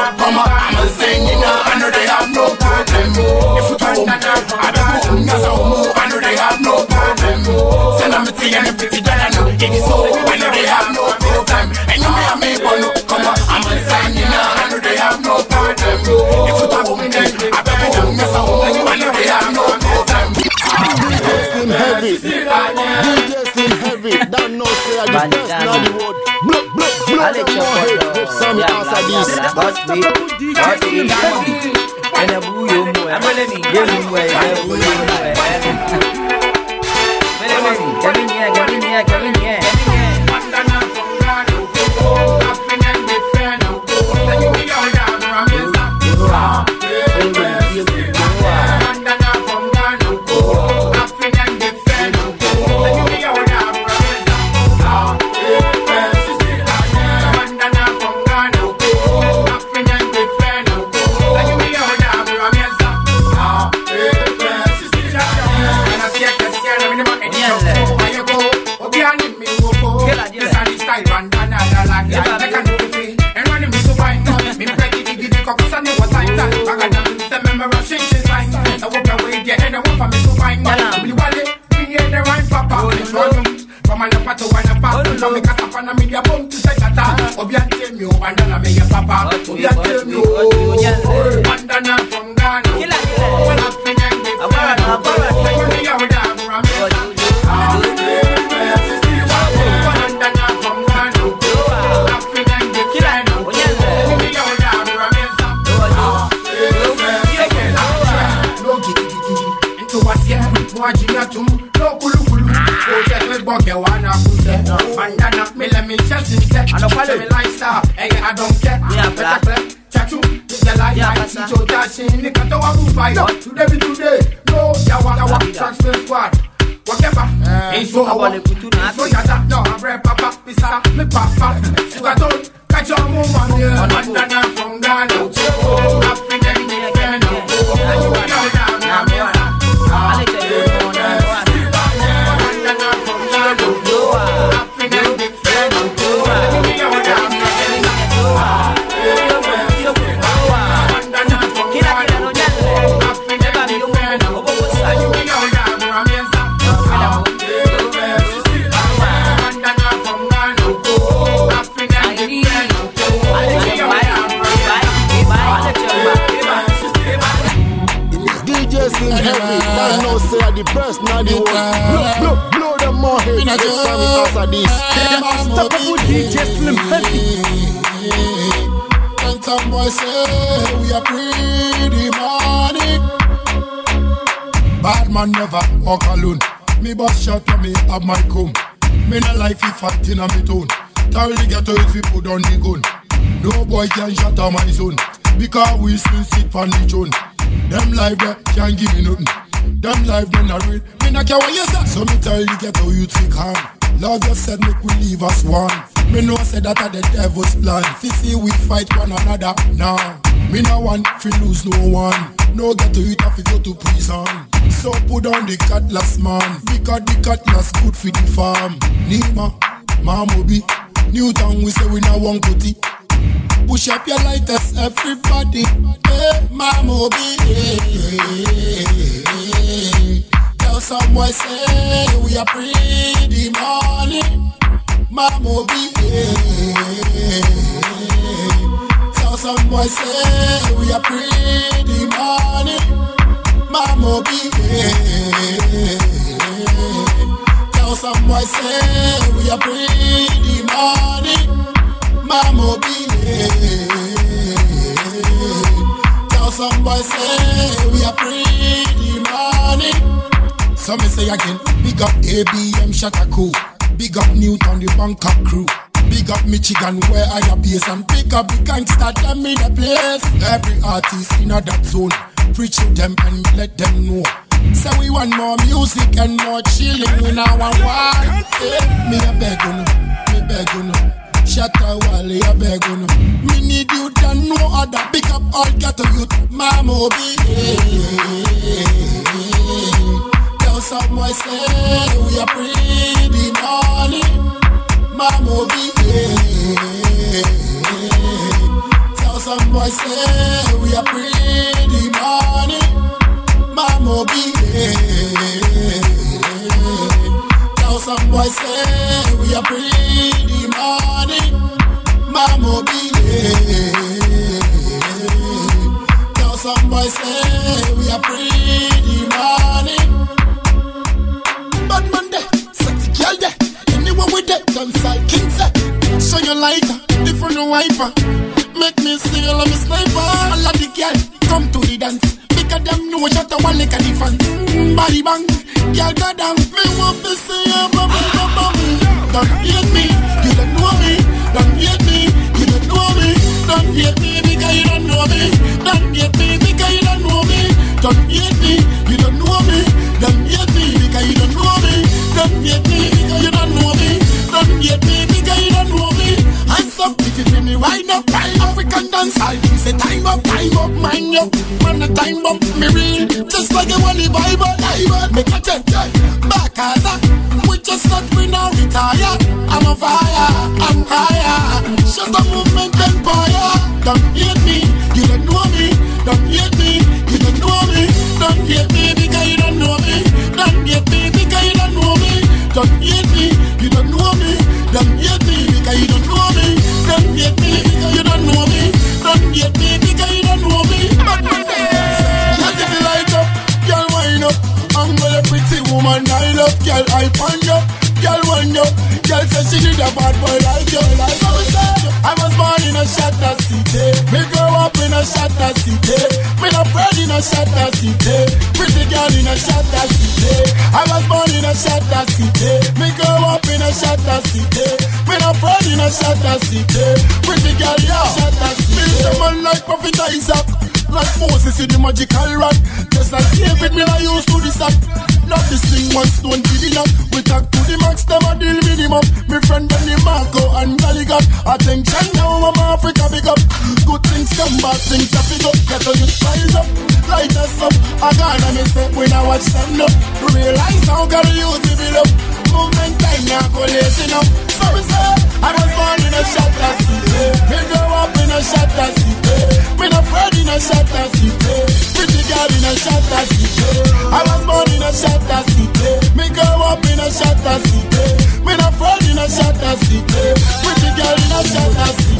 F: I'm saying, you know, I know they have no problem. If you told me, I don't know, I know they have no problem. Sana miti and the fifty dadanu. If so, I know they have no problem. And you may have me, but no, come on. I'm saying, you know, I know they have no problem. If you told me, I don't know, I know they have no problem.
O: DJ Slim Heavy, DJ Slim Heavy, don't know say I the best in the world. Blow, blow, blow them more hate, give this.
I: Boss me, boss me, and a boo you more. I'm gonna be giving away, I'm boo you more. Come in here, come in here, come in here.
H: On the throne. Them life there can't give me nothing. Them life they not real. Me not care what you say. So me tell the ghetto you take harm. Lord just said make we leave us one. Me know say that are the devil's plan. Fi see we fight one another. Nah, me no want fi lose no one. No get to it if you go to prison. So put down the cutlass man. Because the cutlass good for the farm. Nima, Mamobi, Newtown we say we now want goatee. Push up your lighters, everybody. Hey, Mamobi. Oh, hey, Tell some boy say we are pretty money. Mamobi. Oh, hey, Tell some boy say we are pretty money. Mamobi. Oh, hey, Tell some boy say we are pretty money. Mamobi. Tell some boy say we are pretty money. So me say again, big up ABM Shataku, big up Newtown the Bangkok crew. Big up Michigan where I am based and big up the gangsta them in the place. Every artist in that zone, preach to them and let them know. Say we want more music and more chilling in our one. Hey, me a beg on, me beg on. Shatta Wale, I beg on. Me need you than no other. Pick up all ghetto youth, Mama oh, be. Tell some boy say we are pretty money, Mama oh, be. Tell some boy say we are pretty money, Mama oh, be. Some boy say we are pretty money, Mama be. Tell some boy say we are pretty money. Bad man there, sexy girl there, anyone with that dance like king set. Show your lighter, different wiper. Make me see all of me sniper. All of the girl come to the dance. Because them know shut the one like a. Mm, Body bang, girl go down. Me want to see you bubble bubble. Don't hate me, you don't know me. Don't hate me, you don't know me. Don't hate me because you don't know me. Don't hate me because you don't know me. Don't hate me, you don't know me. Don't hate me because you don't know me. Don't hate me because you don't know me. Don't hate me because you don't know me. Hands up you feel me right now. African dance, I say time up, time up, mind you. Man, the time up, me real. Just like a holy Bible, Bible. A check, check. Back as a, we just not we now retire. I'm on fire, I'm higher. Shut the movement empire. Don't hate me, you don't know me. Don't hate me, you don't know me. Don't hate me because you don't know me. Don't hate me because you don't know me. Don't hate me, Hate me you don't know me. Don't hate me because you don't know me. But day, just if you light up, girl wind up. I'm a pretty woman, I love girl, I find you. Girl wind up, girl said she need a bad boy like you. Like so I was born in a shatter city. Me grow up in a shatter city. Me not bred in a shatter city. Pretty girl in a shatter city. I was born in a shatter city. Me grow up in a shatter city. Me not bred in a shatter city. Pretty girl, yeah, shatter city. Me someone like Prophet Isaac. Like Moses in the magical rock. Just like David, me I used to this act. Not this thing one stone to the knock We talk to the max, them a deal minimum. Me friend Benny Marco and Gallagher. Attention now, I'm Africa big up. Good things come, bad things a pick up Get on you rise up, light us up. I gotta me say, when I watch stand up. Realize now, gotta use the build up Movement time, now go lazy now So we say, I was born in a shatter city eh. Me grow up in a shatter city eh. Me not afraid in a shatter city eh. Pretty girl in a shatter city I was born in a shatter city Me grow up in a shatter city Me not afraid in a shatter city Pretty girl in a shatter city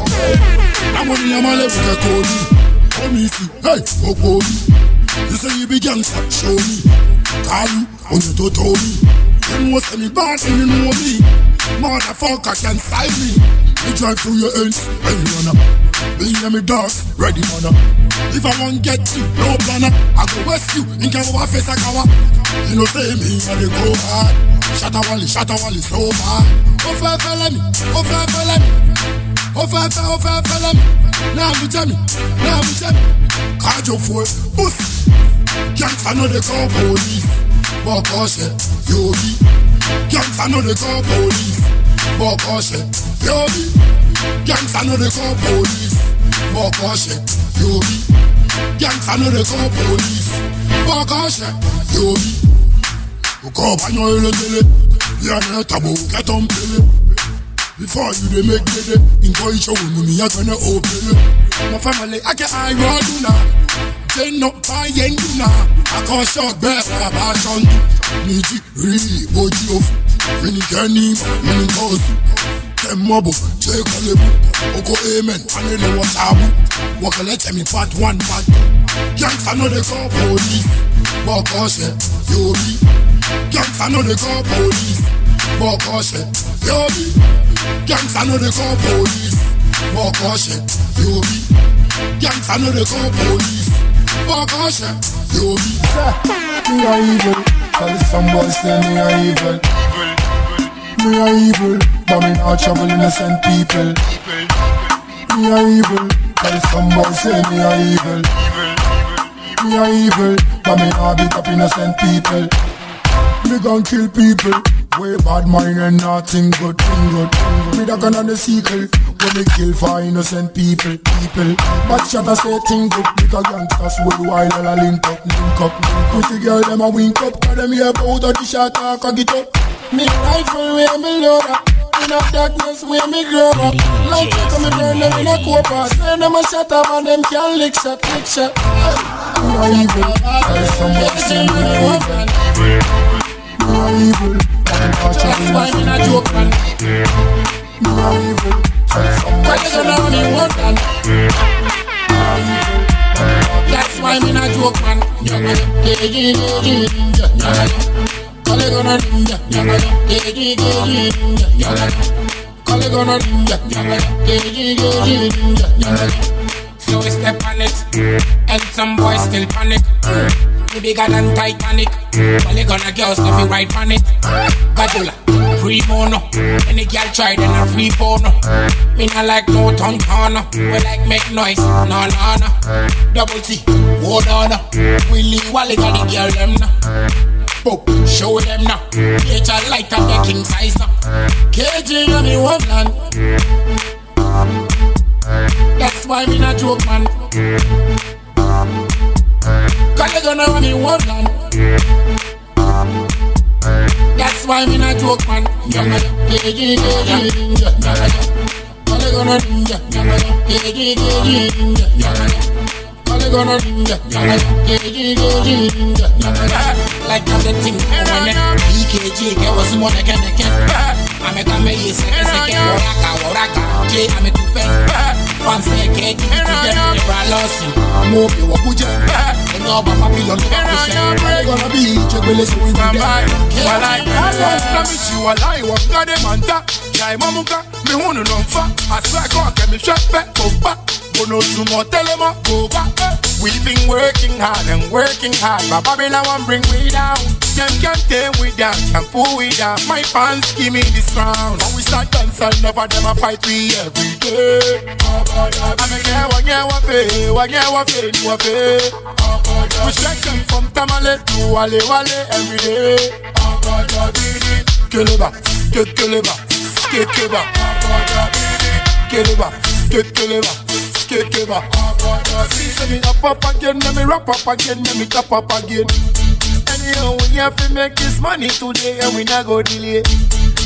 H: I'm on the man left Let me see, hey, Cody You say you be gangster, show me. Call you to tell me. You know say me bad and you know me. Motherfucker can style me. You drive through your ends, hey runner. Be near me dog, ready manna. If I want get you, no planner. I go west you, can over face a kawa. You know say me, I dey go hard. Shatta wally, so bad. Fair fella me, oh fair fella me. Oh fair fair, oh fair fella me. Now me tell me, now me tell me. Card your phone, pussy. Gangsta know they call police. But caution, yo be. Gangsta know they call police. But caution, yo be. Gangsta know they call police. But caution, yo be. Gangsta know they call police. But caution, yo be. Uko banyo ele tele. Yana tabo ketom pele. Before you they make dede, in boy show me me a gonna open My family I can I roll do now. They not buy and do now. I can't shock bear about on. Niji really boji of. Mini kenny, mini kosu. Kemobo, take a lebu. Oko amen, then what tabu. Walk a let me part one, part two. Gangs I know they call police. Walk caution, you be. Gangs I know they call police. Walk caution, you be. Gangs I know they call police. Walk caution, you be. Gangs I know they call police. Walk caution, you be. Me a evil, tell some boys say me a evil. Me a evil, but me not trouble innocent people. Me a evil, tell some boys say me a evil. Me a evil, but me not beat up innocent people. Me gon' kill people. Way bad mind and nothing good, thing good. Me da gun on the sequel when me kill for innocent people, people. But shot a say thing good because gangsters worldwide all a link up, link up. Pretty girl them a wink up, cause them hear about the shot talk a get up. Me rifle where me load up. In a darkness where me grow up Like to me burn them in a copa Say them a shut up and them can lick shot, lick shot Me a evil, tell somebody a evil Me a
F: That's why not joke, man.
H: A evil, somebody
F: Cause you know me want that. That's why me not man. Gonna ninja, yeah. Call it gonna ninja, yeah. So we step on it, and some boys still panic. Me bigger than Titanic. They gonna girls if you ride on it. Gadula, free mono. Any girl try then a free bono. Me not like no tongue corner. We like make noise, no no no. Double T, hold on. We Willy Wally got the girl them now. Boop, show them now. Get a light up the king size now. KG on me one man. That's why me not joke man. Cause they gonna run me one. That's why me not joke man. Yeah, yeah, yeah, yeah, yeah, yeah, yeah, gonna ninja. Yeah, yeah, yeah, yeah, yeah, yeah, yeah. They gonna yeah, yeah. Like how the thing BKG get was more than can can. I'm a come here second second. Waraka waraka. J I'm a tupe. One second. Never lost you.
H: Move your wabuja And now Papa Pilon They gonna be
F: by.
H: be
F: Well, I always promise you a lie. Got them on top? Yeah, mamuka. Me hunu non fa. I swear God, get me shot back. Go back. Go no sumo. Tell them up. Go. We've been working hard and working hard. But Babylon won't bring we down. Them can't take we down. Can't pull we down. My fans give me this crown. When we start dancing, never them a fight we every day. I mean, yeah, one year, one pay. One year, one pay. One pay. We strike them from Tamale to Wale Wale every day. Keleba, get get keleba. Keleba, get keleba, get keleba. See, me up up again, let me rap up again, let me tap up again. Anyhow, we have to make this money today and we not go delay.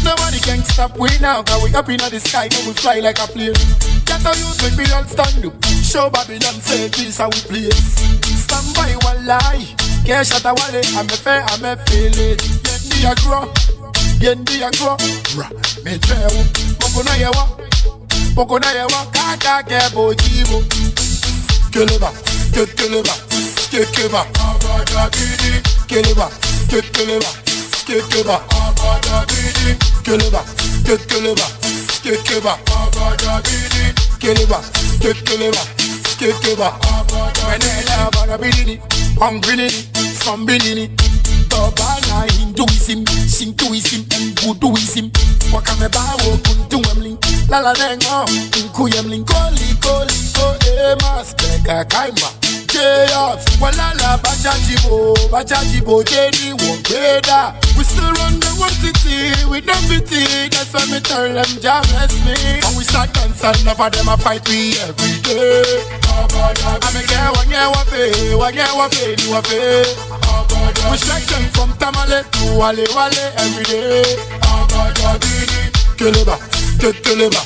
F: Nobody can stop we now, cause we up in the sky and we fly like a plane. Get a youth make me don't stand up. Show Babylon say this how we play. Stand by one lie. Cash at a wallet, I'm a fair, I'm a feeling. Yendi a grow, yendi a grow. Ra, me trewo, poko na yewa, poko na yewa. Kaka ke bojibo. Keleba, ke keleba, skekeba, abada bidi, keleba, skekeleba, skekeba, abada bidi, keleba, skekeleba, skekeba, abada bidi, keleba, skekeleba, skekeba, abada Menela abada bidi, hungry some bidi, Tobana Hinduism, Shintoism, and Buddhism. Wakame bawo kuntu emlin, la la lengo, nkuyemlin, koli koli ko emas, beka kaima. J-Ups, walala bachajibo, bachajibo, jeni wongeda. We still run the one city with them pity. That's why me tell them Jah bless me. And we start dancing, enough of them a fight me every day. I me get one year wafe, one year wafe, ni wafe. We strike them from Tamale to Wale Wale every day. Keleba, kekeleba,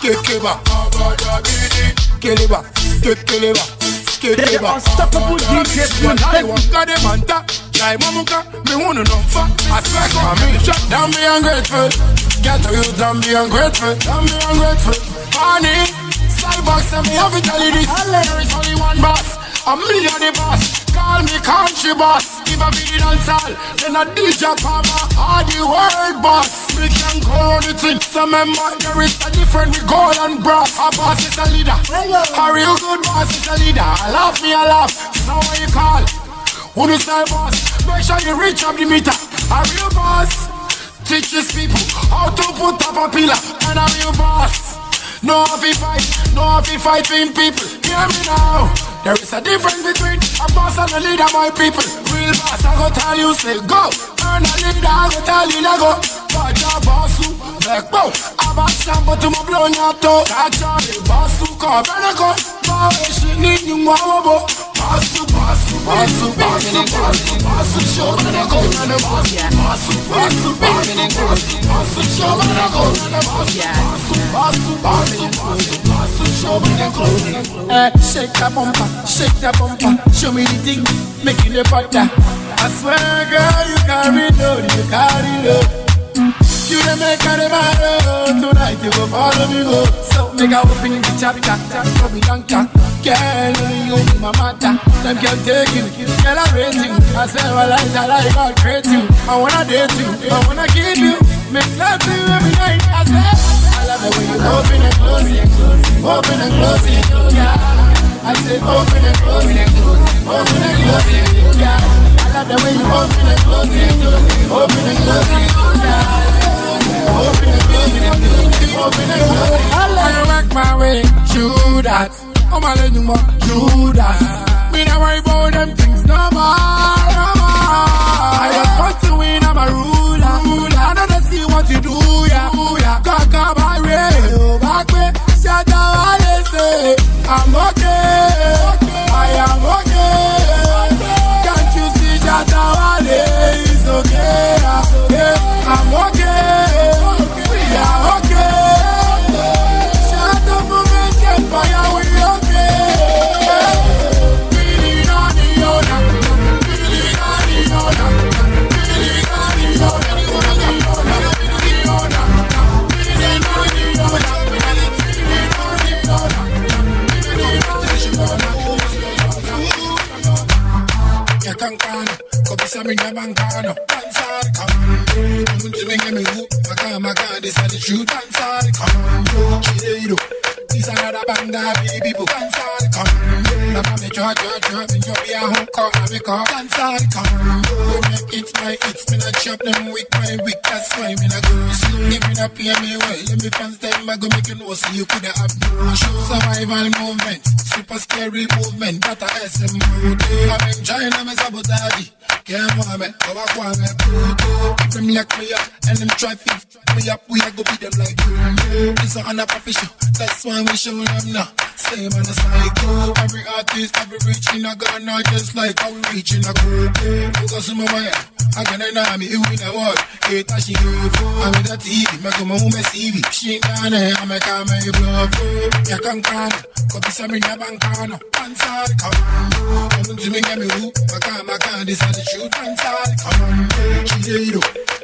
F: kekeba. Keleba, kekeleba, kekeba.
H: unstoppable DJ Slim Heavy.
F: Waka de manta, jai mamuka, me wanna know fa. I swear to me, shut down be ungrateful. Get to you, don't be ungrateful, don't be ungrateful. Honey, Cybox and me have to tell you this. There is only one boss, a million the boss. Call me country boss, if I be the dance all, then a DJ Palmer, all the world boss. We can call the thing, so remember there is a different we gold and brass. A boss is a leader, a real good boss is a leader. I laugh me, I laugh, so what you call? Who the style boss? Make sure you reach up the meter. A real boss teaches people how to put up a pillar. And a real boss. No happy fight, no happy fight people. Hear me now. There is a difference between a boss and a leader, my people. Real boss, I go tell you, say go. And a leader, I go tell you, let go. But your boss, who back bow. I'm a sample to my blown your toe. On the boss, who come, better go. Bow, she need you, more, Eh, shake that bumper, shake that bumper, show me the thing, make making the butter. I swear, girl, you carry load, you carry load. You the make of the matter Tonight you go follow me go. So make a open the chapter For me young cat Girl, only you be my matter Them can't take you. Girl, I rate you. I say well I tell I create you. I wanna date you. I wanna keep you. Make love to you every night. I say I love the way you open and close it. Open and close it. Yeah. I say open and close it. Open and close it. Yeah. I love the way you open and close it. Open and close it. Yeah I work my way through that. I'm a little more Judas. Me not worry about them things no more, no more. I just want to win, I'm a ruler. I don't see what you do, yeah. yeah. Kaka my way, back me, shut down they say. I'm okay, kabisa mina bankano, dansar kamando. Umuntu bengeme hu, maka maka, this are the truth. Dansar kamando, chideiro. These are the banda baby people. Dansar kamando. Mama me draw draw draw, me draw be a home call, me call. Dansar kamando. We make oh, it my hits, me not chop them weak my weak. That's why me not go slow. If me not pay me well, let me fans them I go make you know so you coulda have no show. Survival movement, super scary movement. That a SM mode. I'm enjoying a sabotage. Can't want go back one me photo. If them lock me up and them try to me up, we a go beat them like boom. This a on a puppy show, that's why we show them now. Same on a psycho. Every artist, every reach in a Ghana, just like how we reach in a group. Focus on my mind. I can know me, you in a. Hate that she for. I'm in the TV, me come home, me see me. She ain't gonna, I'm a come, me bluff. Ya can can, copy some in a bankano. Answer, come on. I'm to me, get me who. I can't, I can't, this is the truth. Hey, dance all, come on, chidero.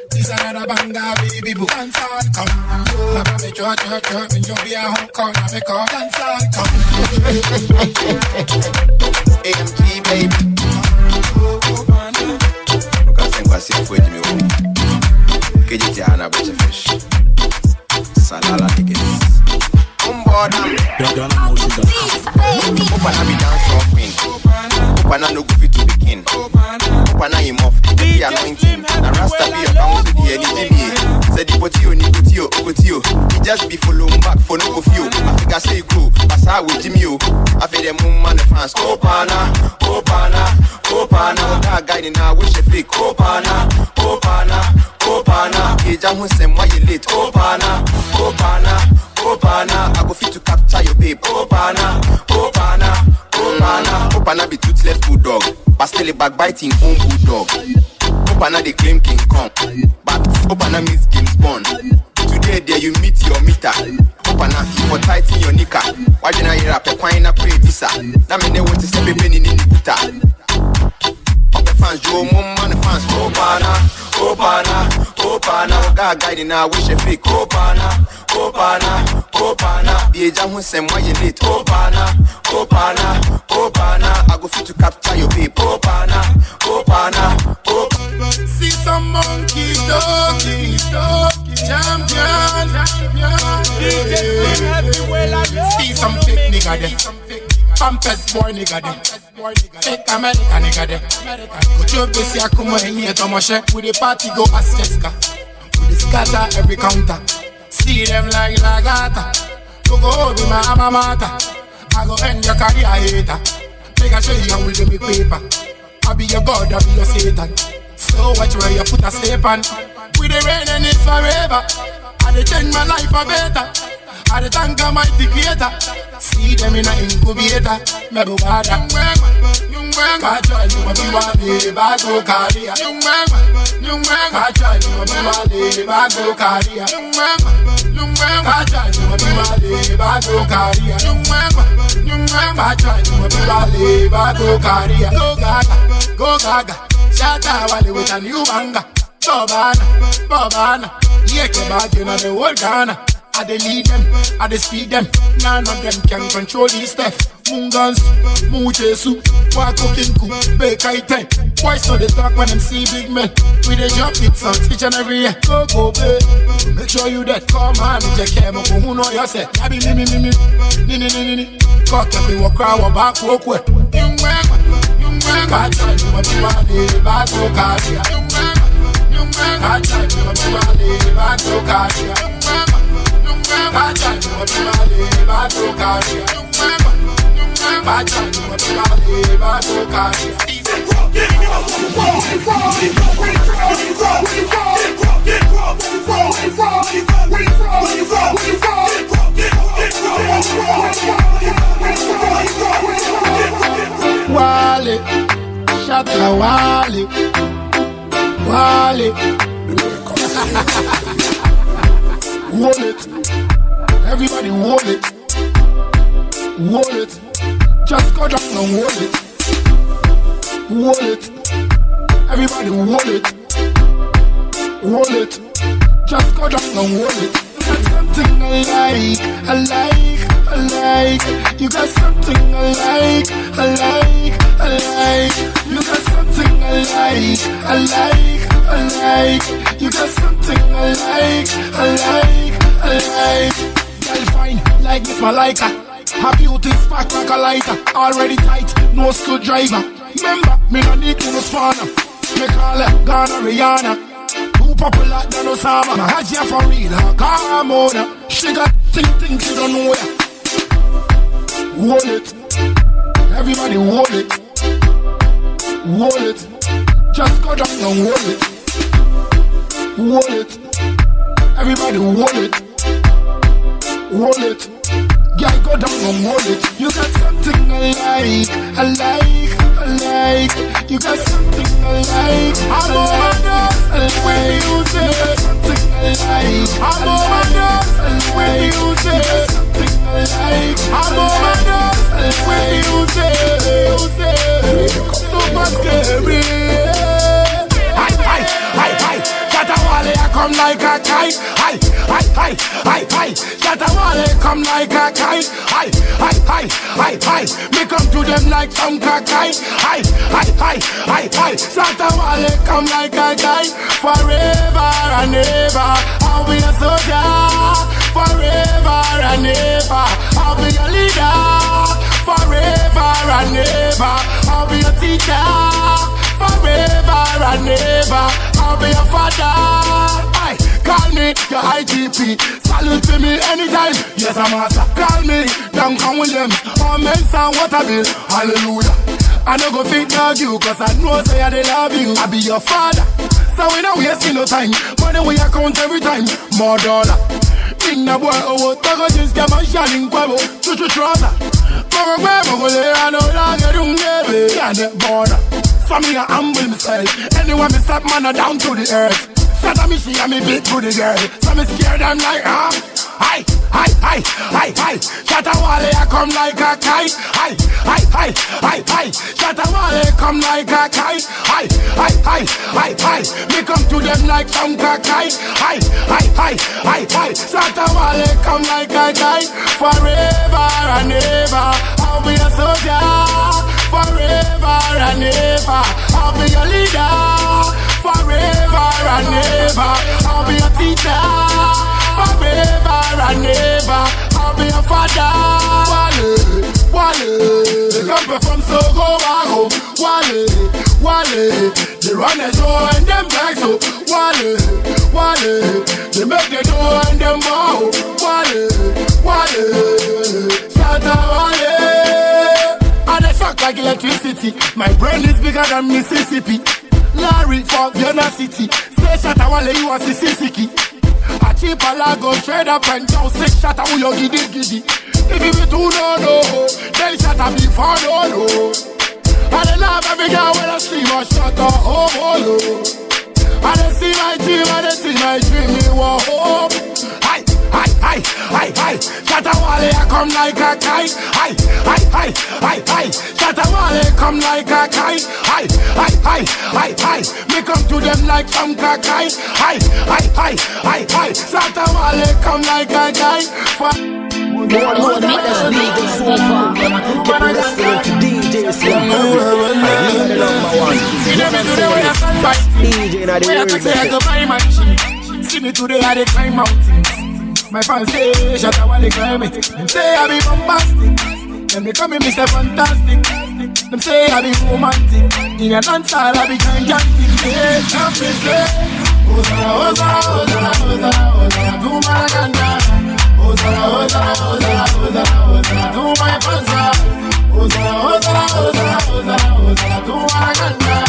F: This another banger, baby boo. Dance all, come on, yo. Papa me jo jo jo, me jo be a hong kong, I me call. Dance all, come on.
P: AMG baby. Ukasengwa sifwe jimi on board, Open up, be dance for queen. Open up, no go fit to begin. Open up, him off. Be anointing. Na rasta be your counsel, the any DBA. Say the potio, ni potio, potio. He just be follow back for no feel. I say grow. Pass out with Jimmy. oh. I feel them mum man the fans. Opana, opana, opana. That guy now wish a fake. Opana, opana, opana. Age and who why you late. Opana, opana, opana. I fit to capture your babe. Oh, opana, opana, oh, opana. Oh, mm. Opana be toothless bulldog. But still a backbiting own bulldog. Opana they claim King Kong. But Opana means James Bond. Today there you meet your meter. Opana you for tighten your knicker. Why you not hear a pequina pray this? That mean they want to say baby in the buta. Fans, Joe Mum man fans. Opana, Opana, Opana. God guiding now, wish a fake. Opana, Opana, Opana. The age who send why you late. Opana, Opana, Opana. I go fit to capture your babe. Opana, Opana, Opana.
F: See some monkey talking, talking, champion, champion. See some fake nigga there. Pampers boy nigga there. Fake America nigga base here, come on here, Tomashe. With the party go as Jessica. With the scatter every counter. See them like Lagata. You go hold me my alma mater. I go end your career hater. Make I show you how we do me paper. I be your God, I be your Satan. So watch where you put a step on. With the rain and it's forever. I dey change my life for better. I dey thank Almighty Creator. See them in a incubator. Me go bada. Kacha ni mo bi wa le ba go career. Kacha ni mo bi wa le ba go career. Kacha ni mo bi wa le ba go gaga, go gaga. Shatta wale with a new banger. Bobana, Bobana. Yeah, ke bad in the whole Ghana. I dey lead them, I dey speed them. None of them can control these stuff. Mungans, Mujesu, Bake ten. Boys know they talk when them see big men. We dey jump it songs each and every year. Go go babe, make sure you dead. Come on, just care more who know yourself. I be me me me me, ni ni ni ni ni. Cock every walk around, walk back, walk way. Yung wema, yung wema. Bad time, you want to rally, bad go carry. Yung wema, yung wema. Bad time, you want to rally, bad carry. Yung wema, yung wema. Bad time, you to rally, bad go carry. Yung wema, yung wema. Bad time, you rally, bad go carry. Wale, Shatta Wale, Wale. <laughs> Hold it, everybody hold it, hold it. Just go down and hold it, hold it. Everybody hold it, hold it. Just go down and hold it. You got something I like, I like, I like. You got something I like, I like, I like. You got something I like, I like, I like. You got something I like, I like, I like. Girl fine, like Miss Malika. Her beauty spark like a lighter. Already tight, no screwdriver. Remember, me no need no spanner. Me call her Ghana Rihanna. Too popular than Osama. My Hajia for real, her calm on her. She got thing things you don't know ya. Hold it. Everybody hold it. Hold it. Just go down and hold it. Hold it. Everybody hold it. Hold it. Girl, go down and hold it. You got something I like, I like, I like. You got something I like. I'm overdose when you say you got something I like. I'm overdose when you say got something I like. I'm overdose when you say you say super scary. Hi, hi, hi, hi. That a wale I come like a kite. Hi, hi. hi, hi, wale come like a kite. Hi, hi, hi, hi, hi. Me come to them like some kakai. Hi, hi, hi, hi, hi. Wale come like a kite. Forever and ever, I'll be a soldier. Forever and ever, I'll be a leader. Forever and ever, I'll be a teacher. Forever and ever, I'll be a father. Call me your IGP. Salute to me anytime. Yes, I'm a Call me Duncan Williams. Or Mensa Otabil. Hallelujah. I no go fit dog you Cause I know say I they love you I be your father So we don't waste no time Money we account every time More dollar King na boy oh Tago jeans kama shining kwabo Chuchu trouser Mogo kwe mogo le ano lage dungebe the border So me a humble myself Anyway me step man a down to the earth Up me she and me big booty girl So me scared them like ah Hi, hi, hi, hi, hi. Shatta Wale, I come like a kite. Hi, hi, hi, hi, hi. Shatta Wale, come like a kite. Hi, hi, hi, hi, hi. Me come to them like some kakai. Hi, hi, hi, hi, hi. Shatta Wale, come like a kite. Forever and ever, I'll be a soldier. Forever and ever, I'll be a leader. Forever and ever, I'll be a teacher. Forever and ever, I'll be a father. Wale, Wale, they come from Sogo Wago. Wale, Wale, they run the show and them back so. Wale, Wale, they make the door and them bow. Wale, Wale, out Wale. And they shock like electricity. My brain is bigger than Mississippi. Larry from Vienna City. Say Shatta Wale, you are Sissiki. A cheap a go straight up and down. Six shot a yo giddy giddy. If you be too no no. Then shot a be for no. No And they love every girl when I see my shot a oh oh no. And they see my team and they see my dream me wa home Hi hi hi hi hi Shatta Wale I come like a kite Hi hi hi hi hi Shatta Wale come like a kite Hi hi hi hi hi Me come to them like some kakai Hi hi hi hi hi Shatta Wale come like a guy
I: One more beat that's legal so far. Keep listening to DJ Slim. number one. DJ na the
F: Where I
I: world.
F: say I go buy my machine See me today I dey climb mountains My fans say shut up while they climb it Them say I be bombastic. Them they call me Mr. Fantastic. Them say I be romantic. In a dance hall I be gigantic. Yeah, champion say Hosanna, Hosanna, Hosanna, Hosanna, Hosanna To Maracana Hosanna, Hosanna, Hosanna, Hosanna, Hosanna To my fans Hosanna, Hosanna, Hosanna, Hosanna, Hosanna To Maracana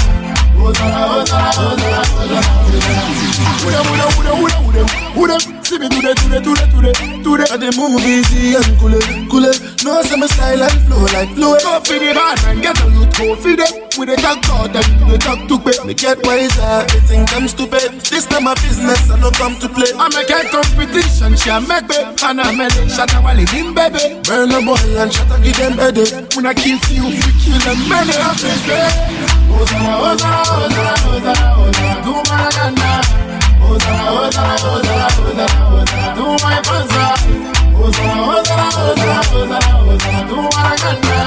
F: Hosanna, Hosanna, Hosanna, Hosanna Who them, who them, who them, who them, who them, See me today, today, today, today, today
D: At the movie easy and cool it, cool it No my style and flow like flow
F: Go for the man, get a youth, go for them With the talk God, them to the talk to pay
D: Me get wiser, they think I'm stupid This time my business, I no come to play
F: I make a competition, she a make babe And I make it, shut while it in baby
D: Burn a boy and shut up, give them headache
F: When I kill you, we kill them many. Of Hosanna, Hosanna, Hosanna, Hosanna, Hosanna To Maracana Hosanna, Hosanna, Hosanna, Hosanna, Hosanna To my fans Hosanna, Hosanna, Hosanna, Hosanna, Hosanna To Maracana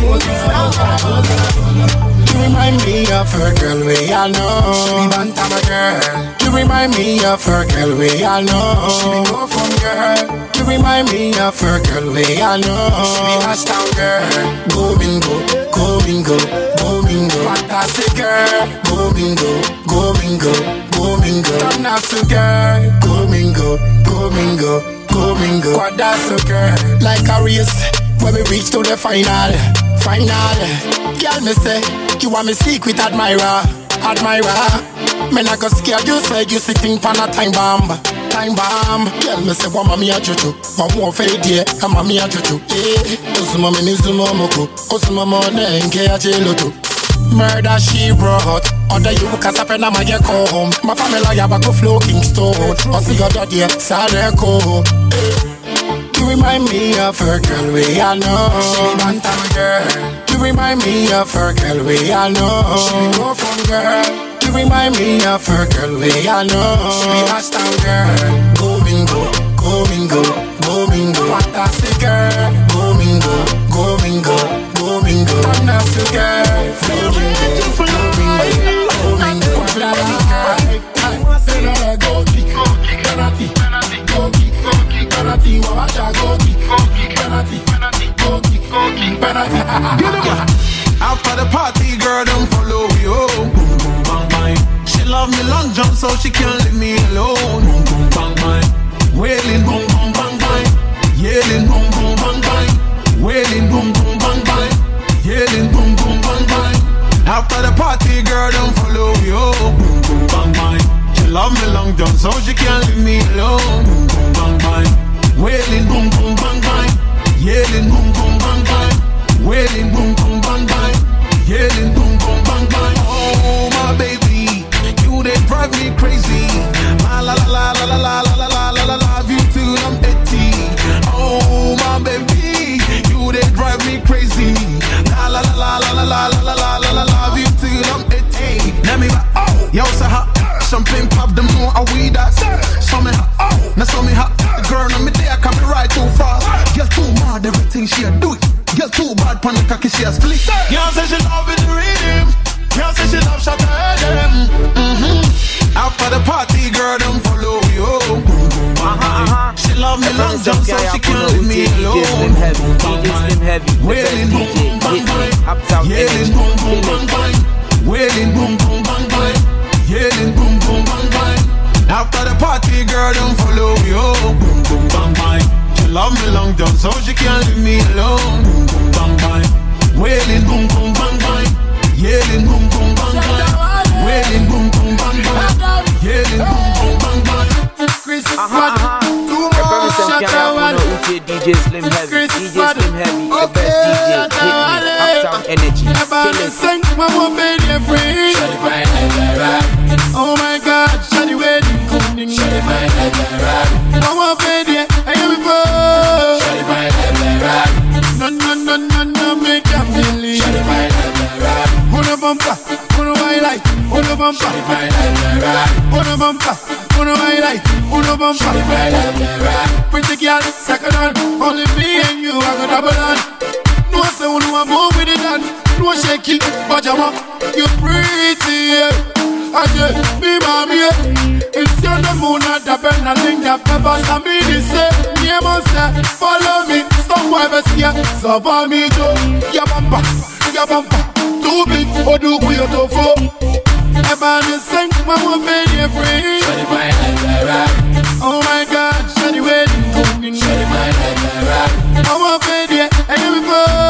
F: Hosanna, Hosanna, Hosanna You remind me of her girl, we all know. She be Bantama girl. You remind me of her girl, we all know. She be go from girl. You remind me of her girl, we all know. She be Ashtown girl. Go bingo, go bingo, go bingo. Fantastic girl. Go bingo, go bingo, go bingo. Turn off to girl. Go bingo, go bingo, go bingo. Quadasso girl. Like a race When we reach to the final Final. Girl me say You are my secret admirer Admirer. Me not go scare you Say you sitting on a time bomb. Time bomb. Girl me say One mommy a juju One more for day A mommy a juju Eh Usumo me nizumo moko Usumo mo nenke a jeloto Murder she brought Other you cause I pen my get home. My family have a go flow Kingston. I see your daddy Sareko You remind me of her girl we all know. She be Bantam girl. You remind me of her girl we all know. She be go from girl. You remind me of her girl we all know. She be Ashtown girl. Go bingo
Q: go mingo, go mingo.
F: Fantastic girl.
Q: Go mingo, go mingo, go mingo.
F: Fantastic girl.
Q: Go mingo, go mingo,
F: penalty. Go kick, go kick, penalty, go kick, go kick, penalty. Get him.
R: After the party, girl, don't follow me home. Boom, boom, bang, bang. She love me long jump, so she can't leave me alone. Boom, boom, bang, bang. Wailing, boom, boom, bang, bang. Yelling, boom, boom, bang, bang. Wailing, boom, boom, bang, bang. Yelling, boom, boom, bang, bang. After the party, girl, don't follow me home. Boom, boom, bang, bang. She love me long jump, so she can't leave me alone. Boom, boom, bang, bang. Wailing, boom, boom, bang, bang. Yelling, boom, boom, bang, bang. Wailing, boom, boom, bang, bang. Yelling, boom, boom, bang, bang. Oh, my baby, you they drive me crazy. La la la la la la la la la la la love you till I'm 80. Oh, my baby, you they drive me crazy. La la la la la la la la la la love you till I'm 80. Let me. Oh, yo, say ha. Champagne pop, them know how we that. Show me ha. Oh, now show me ha. The girl on me there, come me right too fast. Girl too mad, everything she a do it. Girl too bad, pon the cocky she a split. Girl say she love it, the rhythm. Girl say she love shot them. Mm-hmm. After the party, girl, them follow you. Bang, bang. She love me long jump, so she can't leave me alone.
S: Slim Heavy, Slim Heavy,
R: Wailing, boom, boom, bang, bang.
S: Uptown
R: Yelling,
S: Energy,
R: boom, boom, bang, bang. Wailing, boom, boom, bang, bang. Yelling, boom, boom, bang, bang. After the party, girl, don't follow me, oh. Boom, boom, bang, bang. She love me long done, so she can't leave me alone. Boom, boom, bang, bang. Wailing, boom, boom, bang, bang. Yelling, boom, boom, bang, bang. Wailing, boom, boom, bang, bang. Yelling, boom, boom, bang, bang.
F: Chris
S: Uh-huh, uh-huh. The first time can I know Uche DJ Slim Heavy, DJ Slim Heavy, the best DJ, hit me, Uptown Energy, kill it.
F: Sing my woman they're free. Oh my God, shawty wedding. Shawty my life No one paid yet, I am before. Shawty my life Ferrari. No no no no no, make. Shawty my life On a bumper, on a white light, on a bumper. Shawty my life On a bumper, on a white light, on a bumper. Shawty my life Pretty girl, second on, only me and you I gonna double on. No say you want more with it than no shaking, but you you pretty. Yeah adieu, mi mamie. Et sur le moon, I dabble, nothing that pepper, ça me disait, nie mon se, follow me, Stop where somewhere vestia, So for me, do, ya bamba, ya bamba, too big, oh do we to fo. About the same, my woman, you're free. Shut my life, I
T: rock. Oh my god, shut the way you're moving. Shut my life, I ride. I'm a baby, and
S: you're before.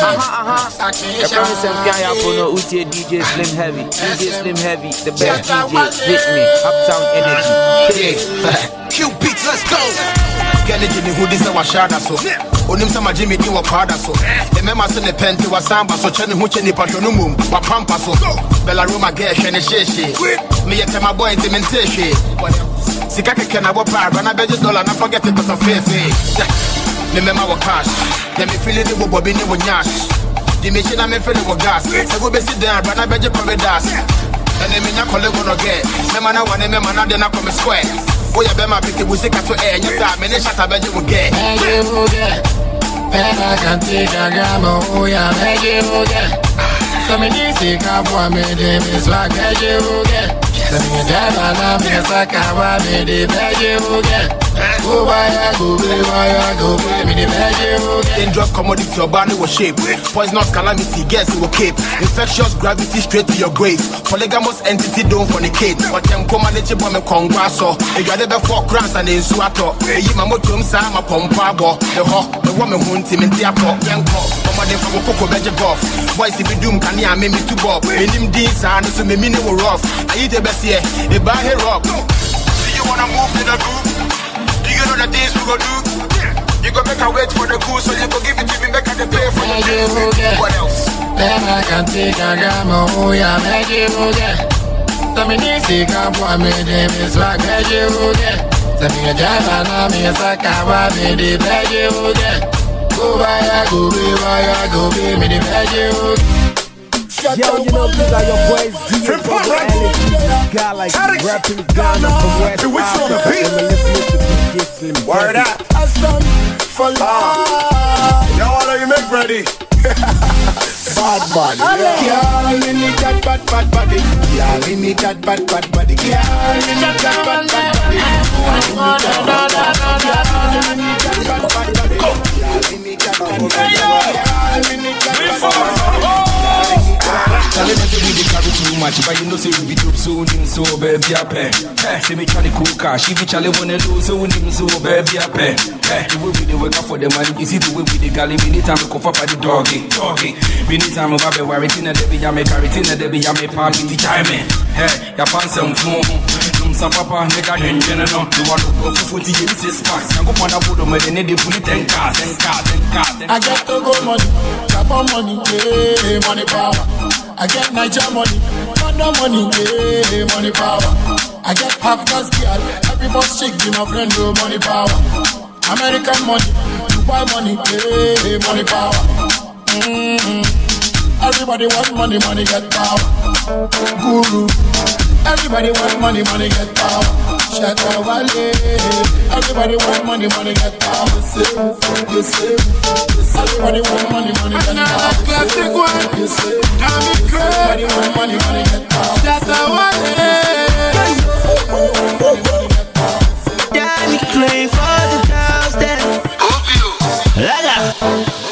S: Everyone is some guy up on Uti DJ Slim Heavy. DJ Slim Heavy, the best DJ. Hit me, Uptown Energy.
C: Q beats, let's go. Gani jini who this our shada so. Onim sa Jimmy di wa kwada so. Emema se ne pente wa samba so chene hu chene pa shono mum wa pampa so. Bella Roma girl shene she. Me yete my boy te menteshe. Sika keke na bo pa na beje dollar na forget it to fefe me mema wɔ cash. Na mefili ne bobɔbi ne wo nyash. De mekyi na mefele wɔ gas. Sɛ wobɛsi dan abra na bɛgye kɔbe das ɛne menya kɔlego no gɛ mɛma na me man a de na come square. Woyɛ bɛma peke bu sika to ɛ nyɛ saa mene shata bɛgye wo gɛ
T: Pena cantica gramo, uya me di llevo Dominica kwa mede meswa keje uge Semi deba na mesa kawa mede beje uge I me, you.
F: Go buy ya, go buy ya, go be, me the beg you.
C: Dangerous commodity, your body will shape. Poisonous calamity, guess it will cape. Infectious gravity straight to your grave. Polygamous entity don't fornicate. But them come and let you bomb a congrasso. If you are the four crowns and in swato. You my motum sa my pompa bo. The hawk, the woman who team in Tiapo. Young cop, Coco Beja Golf. Boys if you doom can ya make me to bob. In him deans and so me meaning will rough. I eat the best here, they buy here rock. Do you wanna move to the groove? You know the things we go do? You go make a wait for the goose, so you go give it to me, make a pay for the things. What else?
F: Then I can take a gamma, oh yeah, make you get. Dominisi kapo amede mi swag make you get. Send me a driver now, me a saka wa me the beg you get. Go buy ya, go be, buy ya, go be, me the beg you
I: Yo, you know these are your boys, Bubba Alex, this guy like rapping Ghana from West Africa, and we're listening to DJ Slim.
C: Word up.
F: For ah. life.
C: Yo, all of you make ready. <laughs>
F: Bad body. Girl, that bad bad body. Girl, that bad bad body. Girl, that bad bad body.
R: Much, but you know say we be dope so him so baby a. Eh, say me Charlie cool cash, if you Charlie wanna do so him so baby a. Eh, the way we dey work out for the money, is it the way we dey galley? Me need time to go for the doggy, doggy. Me need time to be worried, tina debi ya me carry, tina debi ya me party, ti chime. Eh, ya pan some phone. Num sa papa nigga henjene no, you want to go fufu ti yemi six packs. Yango panda bodo me de ne de puli ten cars, ten cars, ten cars.
F: I get to go money, chop on money, yeah, money power. I get Niger money, London money, yeah, money power. I get half gas girl, every boss chick be my friend, oh, money power. American money, Dubai money, yeah, money power. Mm-hmm. Everybody want money, money get power. Guru. Everybody want money, money get power. Shatta Wale. Everybody want money, money get power. You save, you save. Everybody want money, money get power. Another classic one. You save. Everybody want money, money get power. Shatta Wale.
J: Danny Clay for the girls then. Laga.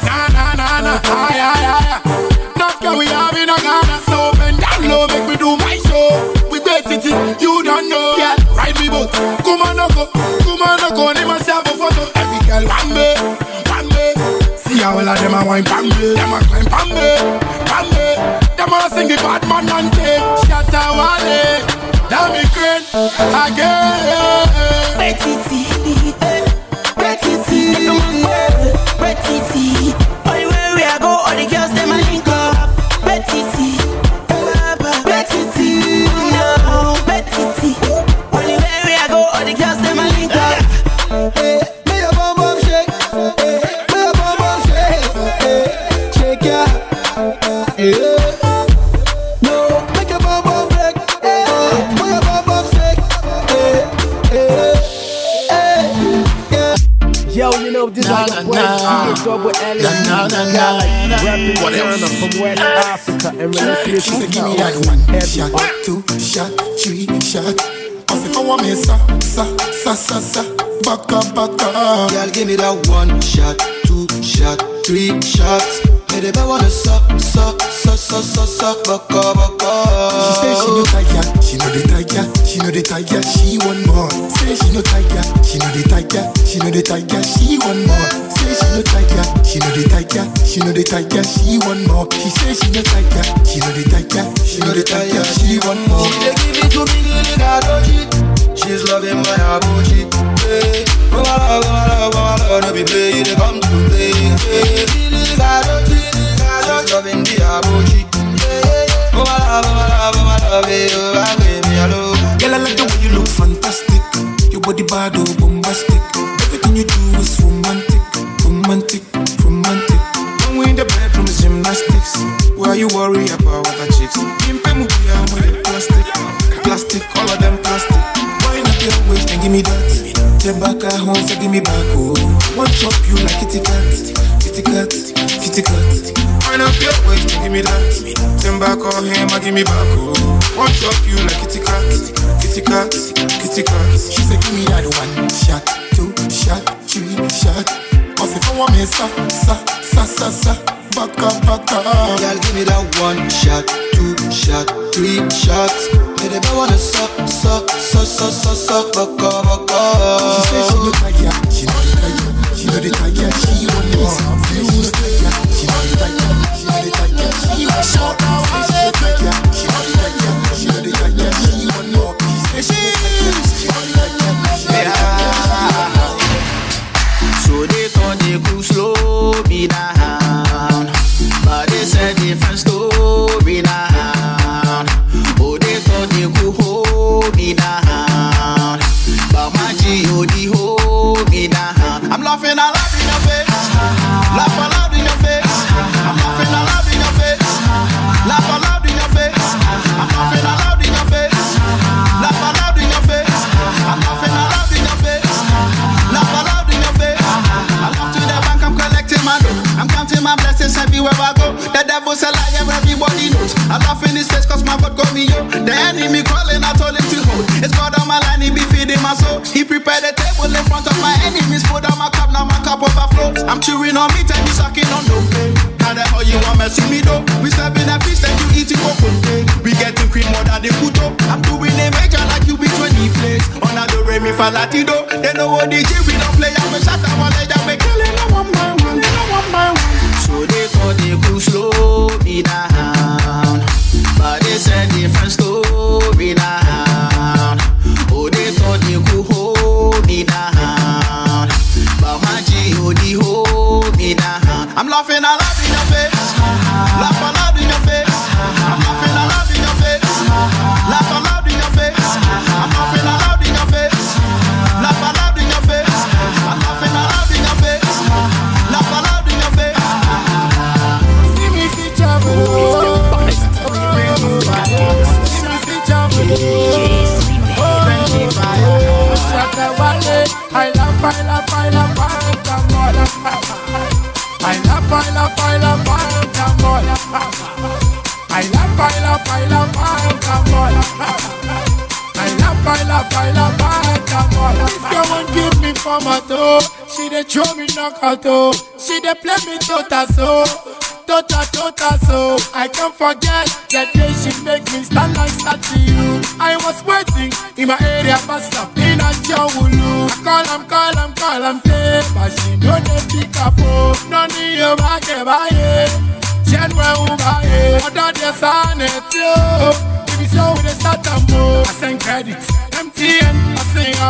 F: Fire service. Na na na na, aye aye aye. Enough can we have in a Ghana. So open down low, make me do my show. We great it, you don't know. Yeah, ride me boat. Come on, go, come on, go. Ni myself a photo. Every girl want me. See how all of them a wine pam them a climb pam me, pam me. Them a sing the bad man and take. Shatta Wale. Damn me crane again. Na.
I: DJ Bubba Alex,
F: Na, na,
I: this
F: na,
I: guy like
F: na.
I: rapping
F: What
I: Ghana
F: else?
I: from West Africa, and we're listening
F: She said,
I: to
F: give me that one
I: Heavy.
F: shot, two shot, three shot. Cause if I want me, sa, sa, sa, sa, sa, back up, back up.
B: Girl, give me that one shot, two shot, three shots. Hey, they wanna suck, suck, suck, suck, suck, suck, baka, baka.
F: She say she no tiger, she no the tiger, she no the tiger, she want more. Say she no tiger, she no the tiger, she no the tiger, she want more. Say she no tiger, she no the tiger, she no the tiger, she want more. She say she no tiger, she no the tiger, she no the tiger, she want more.
B: She dey give it to me, really got no cheat. She's loving my abuji. Hey, oh my love, oh my love, oh my love, no be play, dey come to play. Hey, really got bad bombastic. Everything you do is romantic, romantic, romantic. When we in the bedroom is gymnastics. Why you worry about other chicks? Pimpe mukia with plastic, plastic, all of them plastic. Why not your waist and give me that? Ten back at home, so give me back, oh. One chop you like kitty cat, kitty cat, kitty cat. Wind up your waist and give me that. Ten back or him, I give me back, oh. One chop you like kitty cat, kitty cat, kitty cat.
G: sa, sa, sa, sa, sa, baka, baka
B: Girl, give me that one shot, two shot, three shots Baby, I wanna suck, suck, suck, suck, suck, suck, baka, baka
G: She say she know the tiger, she know the tiger, she know the tiger. she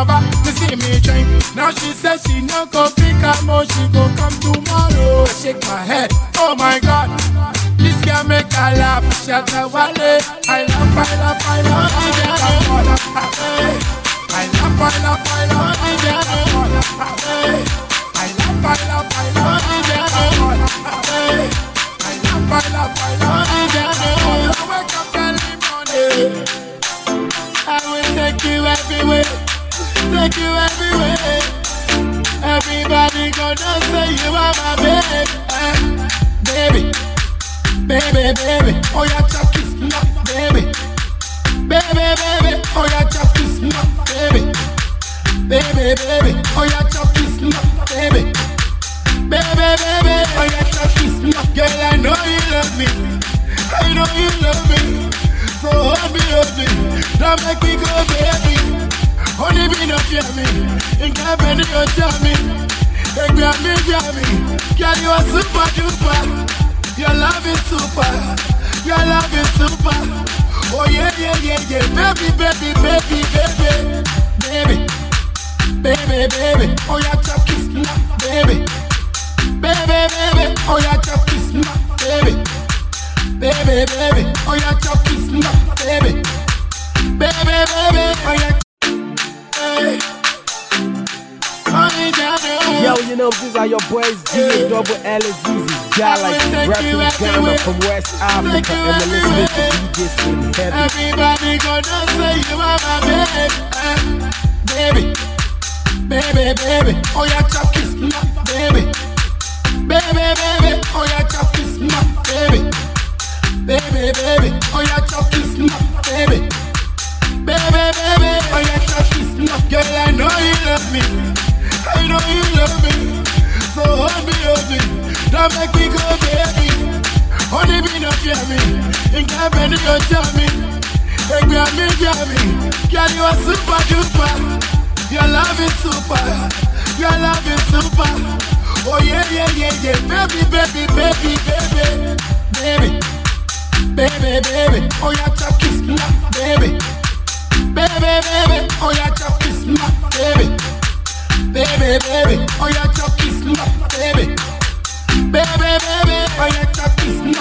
U: cover. You
G: see me trying. Now she says she no go pick up, more. She go come tomorrow. I shake my head. Oh my God. This girl make her laugh. Shout out Wale. I love, I love, I love. I love, I love. I love, I love, I love. I love, I love, I love. I love, I love, I love. I wake up early morning. I will take you everywhere take you everywhere. Everybody gonna say you are my baby, eh, baby, baby, baby. Oh yeah, chop kiss, no, baby, baby, baby. Oh yeah, chop kiss, no, baby, baby, baby. Oh yeah, chop kiss, no, baby, baby, baby. Oh yeah, chop kiss, no. Girl, I know you love me, I know you love me. So hold me, hold me, don't make me go, baby. Only be no fear me, in company you tell me. Hey, grab me, grab me, girl you are super duper. Your love is super, your love is super. Oh yeah, yeah, yeah, yeah, baby, baby, baby, baby, baby, baby, baby. Oh yeah, chop kiss me, baby, baby, baby. Oh yeah, chop kiss me, baby, baby, baby. Oh yeah, chop kiss me, baby, baby, baby. Oh yeah. Hey.
I: you know, these are your boys, G double L is easy. Yeah, like rapping Ghana from West Africa. And we're listening to DJ Slim Heavy.
G: Everybody gonna say you are my baby, baby, baby, baby. Oh yeah, chop kiss me, baby, baby, baby. Oh yeah, chop kiss me, baby, baby, baby. Oh yeah, chop kiss me, baby, baby, baby. Oh yeah, chop kiss me, girl. I know you love me, I know you love me. So hold me, hold me, don't make me go, baby. Only me no fear me, in can't bend your me. Hey, grab me, grab me, girl you are super duper. Your love is super, your love is super. Oh yeah, yeah, yeah, yeah, baby, baby, baby, baby, baby, baby, baby. Oh yeah, chop kiss me, baby, baby, baby. Oh yeah, chop kiss me, baby, baby, baby. Oh yeah, chop kiss me, baby. Baby, baby, oh yeah, chop kiss me.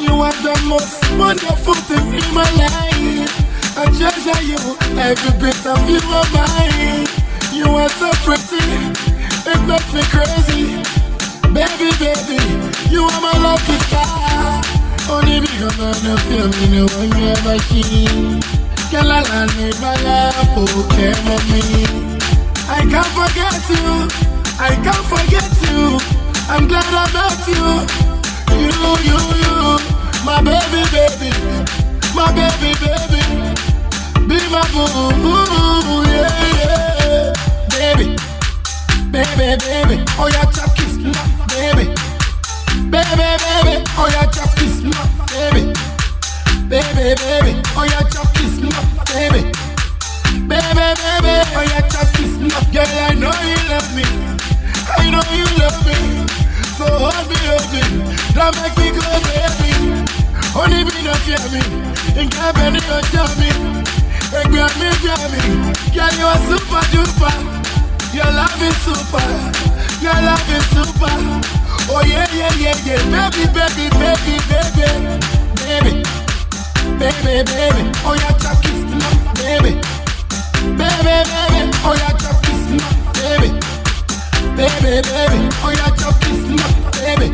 G: You are the most wonderful thing in my life. I treasure you, every bit of you are mine. You are so pretty, it makes me crazy. Baby, baby, you are my lucky star. Only because of the feeling you when you ever see. Girl, I need my love, okay, mommy. I can't forget you, I can't forget you. I'm glad I met you, you, you, you, my baby, baby, my baby, baby. Be my boo, yeah. Baby, baby, baby. Oh, yeah, chop kiss me, baby. Baby, baby. Oh, yeah, chop baby. Baby, baby. Oh, yeah, chop kiss me, baby. Baby, baby. Oh, yeah, chop kiss me, girl. I know you love me. I know you love me. So hold me, hold me. Don't make me go, baby. Only me don't me. In company, don't tell me. Hey, grab me, grab me. Girl, you are super duper. Your love is super. Your love is super. Oh yeah, yeah, yeah, yeah. Baby, baby, baby, baby, baby, baby, baby. Oh yeah, chop kiss me, baby, baby, baby. Oh yeah, chop kiss me, baby, baby, baby. Oh yeah, chop kiss me, baby,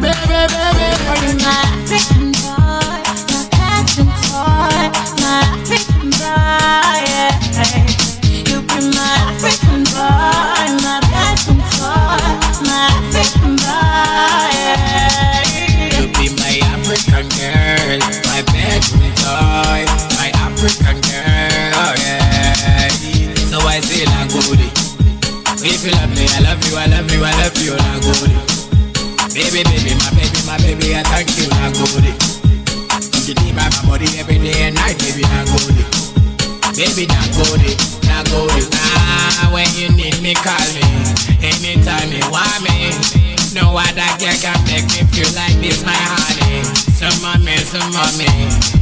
G: baby, baby. Oh yeah,
L: my African boy, my passion toy, my African boy. Yeah. You be my African boy, my passion toy, my African boy. Yeah.
F: You be my African girl, my bedroom toy, my African girl, oh yeah. So I say la. If you love me, I love you, I love you, I love you, la. Baby, baby, my baby, my baby, I thank you, la. You need my body every day and night, baby, la goody. Baby, na goody. Ah, when you need me, call me. Anytime you want me. No other girl can make me feel like this, my honey. Some mommy, some mommy.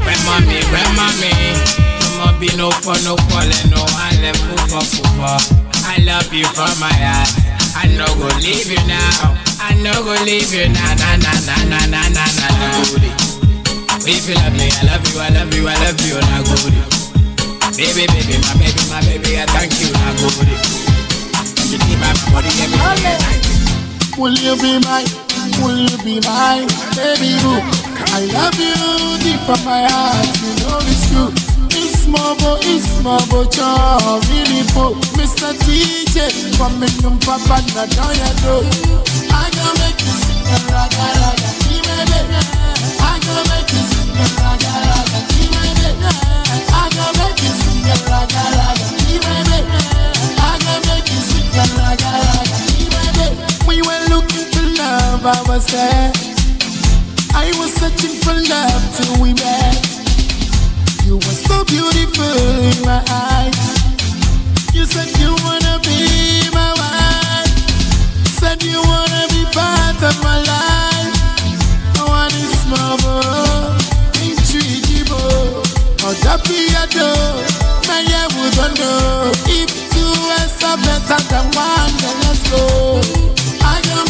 F: When mommy, when mommy. Some be no for no calling, no I left for for I love you for my heart. I no go leave you now. I no go leave you now. Na na na na na na na na. Goody. If you love me, I love you, I love you, I love you, na goody. Baby, baby, my baby, my baby, I thank you, na goody. You need my body every day.
G: Will you be my, will you be my baby boo? I love you deep from my heart, you know it's true. It's but it's but you're really poor. Mr. DJ, from no papa, na your door. I gonna make you sing a raga raga. I gonna make you sing a raga raga. I gonna make you sing a raga raga. I gonna make you sing a raga raga, I was there. I was searching for love till we met. You were so beautiful in my eyes. You said you wanna be my wife. Said you wanna be part of my life. I want this mama, intriguable. That be a door. My yeah, we don't know. If two is better than one, then let's go. I gonna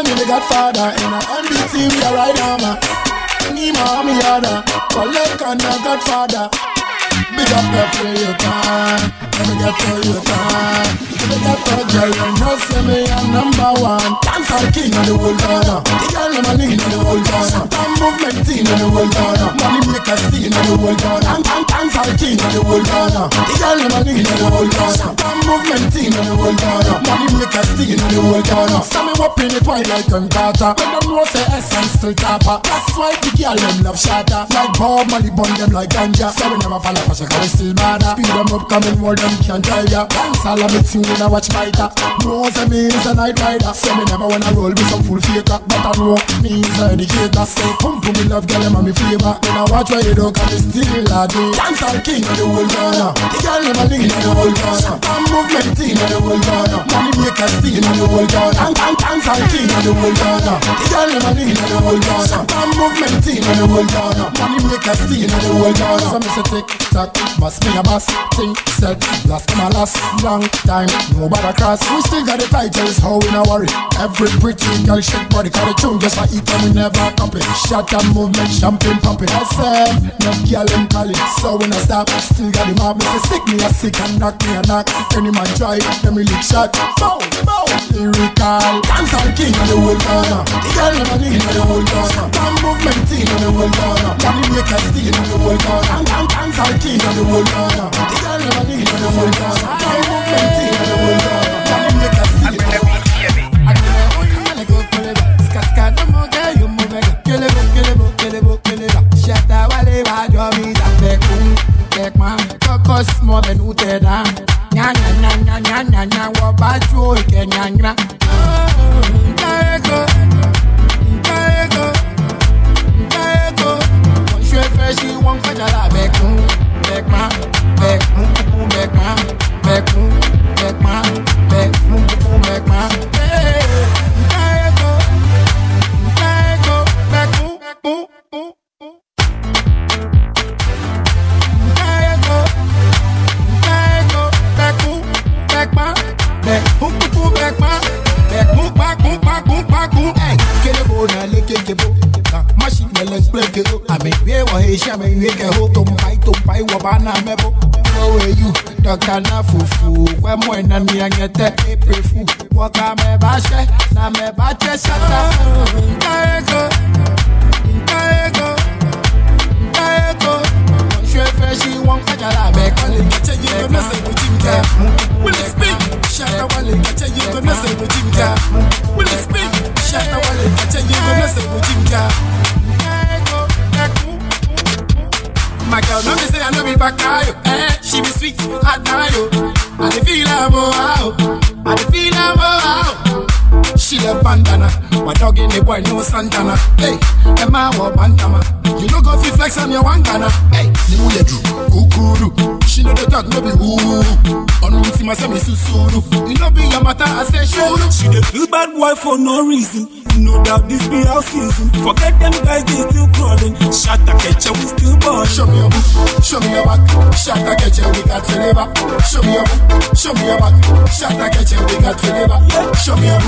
G: Make you. You
H: godfather in a the team, we are right now, man. Me, other, collect on the godfather. Big up every can, let me get to you can. Big girl, you know say me I'm number one. Dance all king of the whole Ghana. The girl them a lean of the whole Ghana. Damn movement of the whole Ghana. Money maker steam of the whole Ghana. And dance all king of the whole Ghana. The girl them a lean of the whole Ghana. Damn movement of the whole Ghana. Money maker steam of the whole Ghana. Some me up in it white like Kangata. When them know say essence still tapper. That's why the girl them love shatter. Like Bob Marley bun them like ganja. So we never fall off a shaka, we still bad. Speed them up, coming more them can't tell ya. Dance all of me tune I watch fighter. Know say me is a night rider. Say me never wanna roll with some full faker. But I know me is a educator. Say come to me love girl, a me flavor. When I watch where you do, cause me still a day. Dance all king of the whole Ghana. The girl never lean of the whole Ghana. And movement of the whole Ghana. Money maker steal of the whole Ghana. And and dance all king of the whole Ghana. The girl never lean of the whole Ghana. And movement of the whole Ghana. Money maker steal of the whole Ghana. So me say tick tock, must be a boss. Think said, last come a last long time. Nobody cross. We still got the titles, how we not worry. Every pretty girl shake body, cause the tune just for eat and we never copy. Shatta Movement, champagne pumping. I said, no girl in Cali, so when I stop, still got the mob. Me say sick me a sick and knock me a knock. Any man try, them really shot. Bow, bow, lyrical. Dance all king of the whole Ghana. The girl never lean of the whole Ghana. Damn movement team of the whole. Money make us steal of the whole. And and dance all king of the whole Ghana. The girl never lean of the whole Ghana. Damn movement Small and uteda, nya nya nya nya nya nya nya, wa ba jo ke nya nya. Nkaego, nkaego, nkaego. Wọ́n ṣe fẹ́ ṣí wọ́n kọjá lábẹ́kún, bẹ́ẹ̀pá, bẹ́ẹ̀kún, kúkú bẹ́ẹ̀pá, bẹ́ẹ̀kún, bẹ́ẹ̀pá, bẹ́ẹ̀kún, kúkú bẹ́ẹ̀pá. Nkaego, bẹ́ẹ̀kún, kún, kún. Nkaego, nkaego, bẹ́ẹ̀kún, bẹ́ẹ̀pá, bẹ́ẹ̀kún, kúkú bẹ́ẹ̀pá, bẹ́ẹ̀kún, pákún, pákún, pákún. Ẹ̀, kélébó náà lé kékébó. Mashi mele spleke o Ame we wa he sha me we ke ho Tom pai tom pai wa ba na mebo Go away you Doctor na fufu We mo na ni anyete Waka me Na me yi go I dey feel her more I dey feel more out. She love bandana, my dog in the boy no Santana. Hey, Emma wa bandana. You no go fi flex on your wangana. Hey, ni mu ye do, kukuru. She know the talk no be woo. Onu ti ma say me susuru. You know be your matter, I say shuru.
V: She dey feel bad boy for no reason. No doubt this be our season. Forget them guys, they still crawling. Shot a catcher, we still ball.
H: Show me your book, show me your back. Shot a catch we got to live Show me your show me your back. Shot a catch we got to live Show me your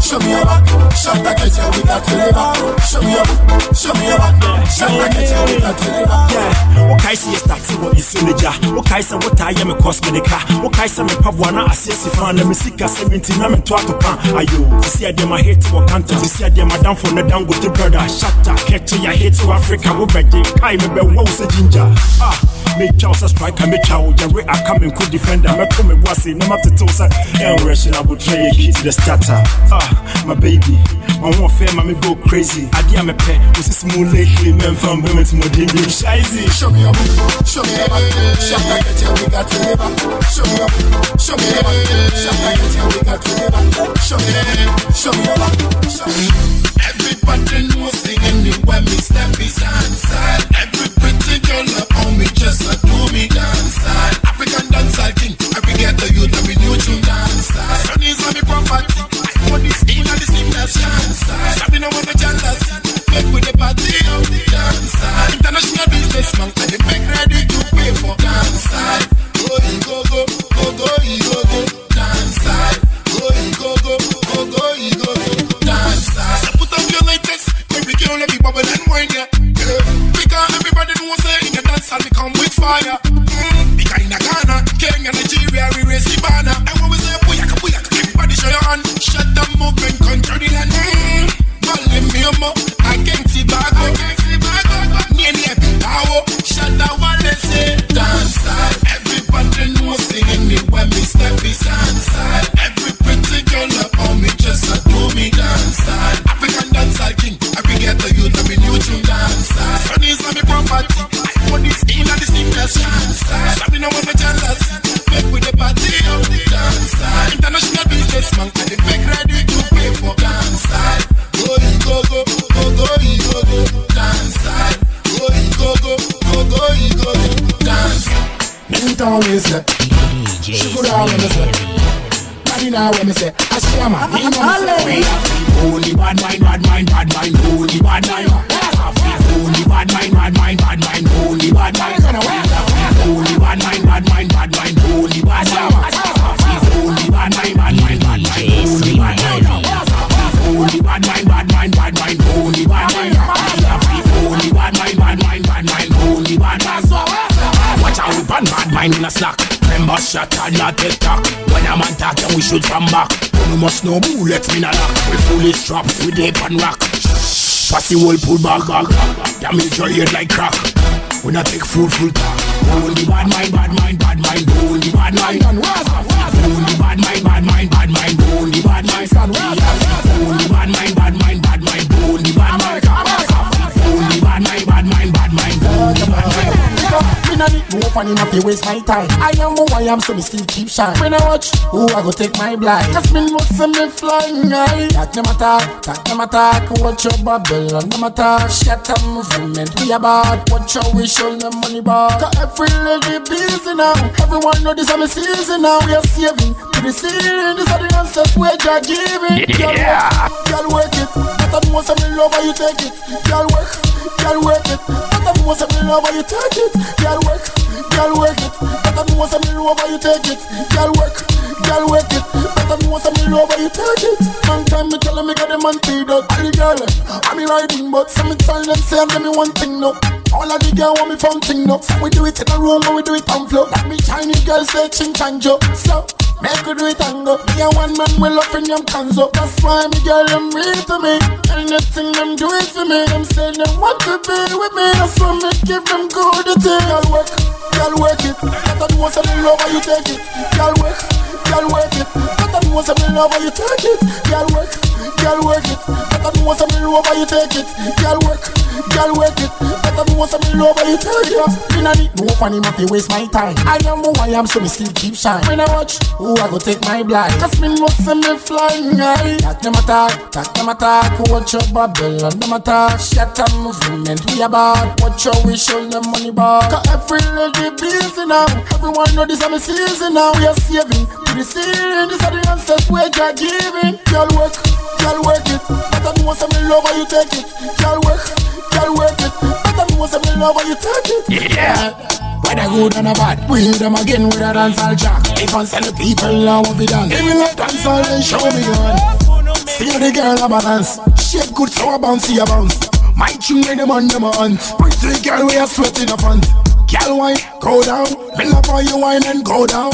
H: show me your back. Shot a catch we got to live Show me your show me your back. Shot a catch we got to live
V: Yeah, okay, see you starting what is in the jar. Okay, say what I am a cosmetica. Okay, say me pabuana assess if I'm a musica 17, I'm in twelve pan. Ayo, see I dem I hate what can't see I dem I down for the down with the brother. Shut up, catch ya hate to Africa. We better kai me be wo se ginger. Ah. Me chow sa striker, me chow Jerry I come in cool defender. Me come me wasi, no to say. And rushing I would try a key to the starter. Ah, my baby, my one fair, me go crazy. I dear me pet, was it smooth lately, man from my dingy shizy.
H: Show me your book, show me your back. Shot a catch we got to live Show me your book, show me your back. Shot a catch we got to live Show me your book, show me. Show me. Everybody knows singing when me step beside side. Every pretty girl up on me just a do me dance chance. Sabi no want no jealous. Make with the party out the. International businessman, can you ready to pay for chance? Go go go go go go go chance. Go go go go go go go chance. So put up your latest, every girl, every bubble and wine, yeah. Because everybody knows that in your dance, I come with fire. No know I'm jealous. Make with the party of the dance side. International businessman, I the fake ready to pay for dance. Go go go go go go go dance. Go go go go go go go dance. Meet on me say, she down on me say. Body now when me say, I see a man. Holy bad mind, bad mind, bad mind, holy bad mind. Holy bad mind, bad mind, bad mind, holy bad mind. Only bad mind, bad mind, bad mind, only bad mind. Only bad mind, bad mind, bad mind, only bad mind. Only bad mind, bad mind, bad mind, only bad mind. Only bad mind, bad mind, bad mind, only bad mind. Watch out, bad bad mind in a slack. Remember shot and not TikTok. When a man talk, then we shoot from back. You must know bullets me not lock. We fully strapped, we deep and rock. Pass the whole pull back, back. Damage your head like crack. We not take food, full talk. Only bad mind, bad mind, bad mind, only bad mind. Only bad mind, bad mind, bad mind, only bad mind. Only Me nah need no funny enough to waste my time. I am who I am, so me still keep shine. When I watch, who I go take my blind. Cause me know say me flying high. Talk them attack, talk them attack. Watch your Babylon, them attack. Shatta Movement, we about. Watch how we show them money back. Cause every lady busy now. Everyone know this is my season now. We are saving to the ceiling. This are the answers where you're giving.
A: Yeah.
H: Girl, work it. I know some love how you take it. Girl, work. Girl, work it. I know some love how you take it. Girl, work. Girl, work it. I know some love how you take it. Girl, work. Girl, work it. I know some love how you take it. Long time me tell 'em me got them man paid up. All the girl, I'm me riding, but some me tell them say I'm me one thing no. All of the girl want me fun thing no. We do it in a room, and we do it on floor. That me Chinese girl say ching chang jo. So. Make we do it and go. Me and one man will up in them cans up. That's why me girl them real to me. Anything them do it for me. Them say them want to be with me. That's why me give them good to thing. Girl work, girl work it. That I want some love how you take it. Girl work, girl work it. That I want some love how you take it. Girl work, girl work it. That I want some love how you take it. Girl work, girl work it. That I want some love you take it. Me nah need no funny to waste my time. I am who I am, so me still keep shine. When I watch, who I go take my blind. Cause me know say me flying high. Talk them attack, talk them attack. Watch your Babylon, them attack. Shatta Movement, we about. Watch how we show them money back. Cause every lady busy now. Everyone know this is my season now. We are saving to the ceiling. This are the answers you're giving. Girl work, girl work it. But I know some love how you take it. Girl work, girl work it. But I know some love how you take it. Yeah. Whether good or bad, we hear them again with a dancehall jack. If I sell the people now what we done. If we like dancehall, then show me gun. See the girl a balance. Shape good so I bounce, see a bounce. My when them on them a hunt. Pretty girl we are sweat in the front. Girl wine, go down. Build up on your wine and go down.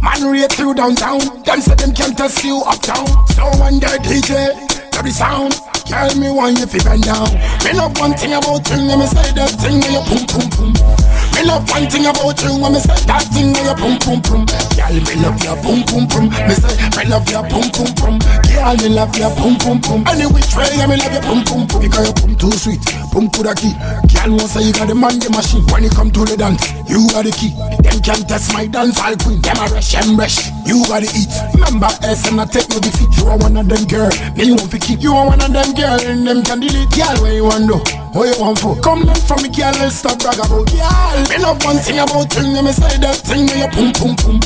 H: Man rate through downtown. Them say them can't test you uptown. So when they DJ, every sound. Girl, me want you fi bend down. Me love one thing about you, let me say that thing you boom boom boom. Me love one thing about you, when me say that thing when you boom boom boom. Girl, me love your boom boom boom. Me say me love your boom boom boom. Girl, me love your boom boom boom. Any which way, yeah, me love your boom boom boom. Because your boom too sweet, boom to the key. Girl, won't say you got the man the machine. When it come to the dance, you got the key. Them can't test my dance, all queen. Them a rush and rush. You got to eat. Remember, S and I take no defeat. You are one of them girl, me you want to keep. You are one of them girl, and them can delete. Girl, where you want to? What you want for? Come learn from me, girl, stop brag about. Girl, me love one thing about you, let me say that thing where you boom boom boom.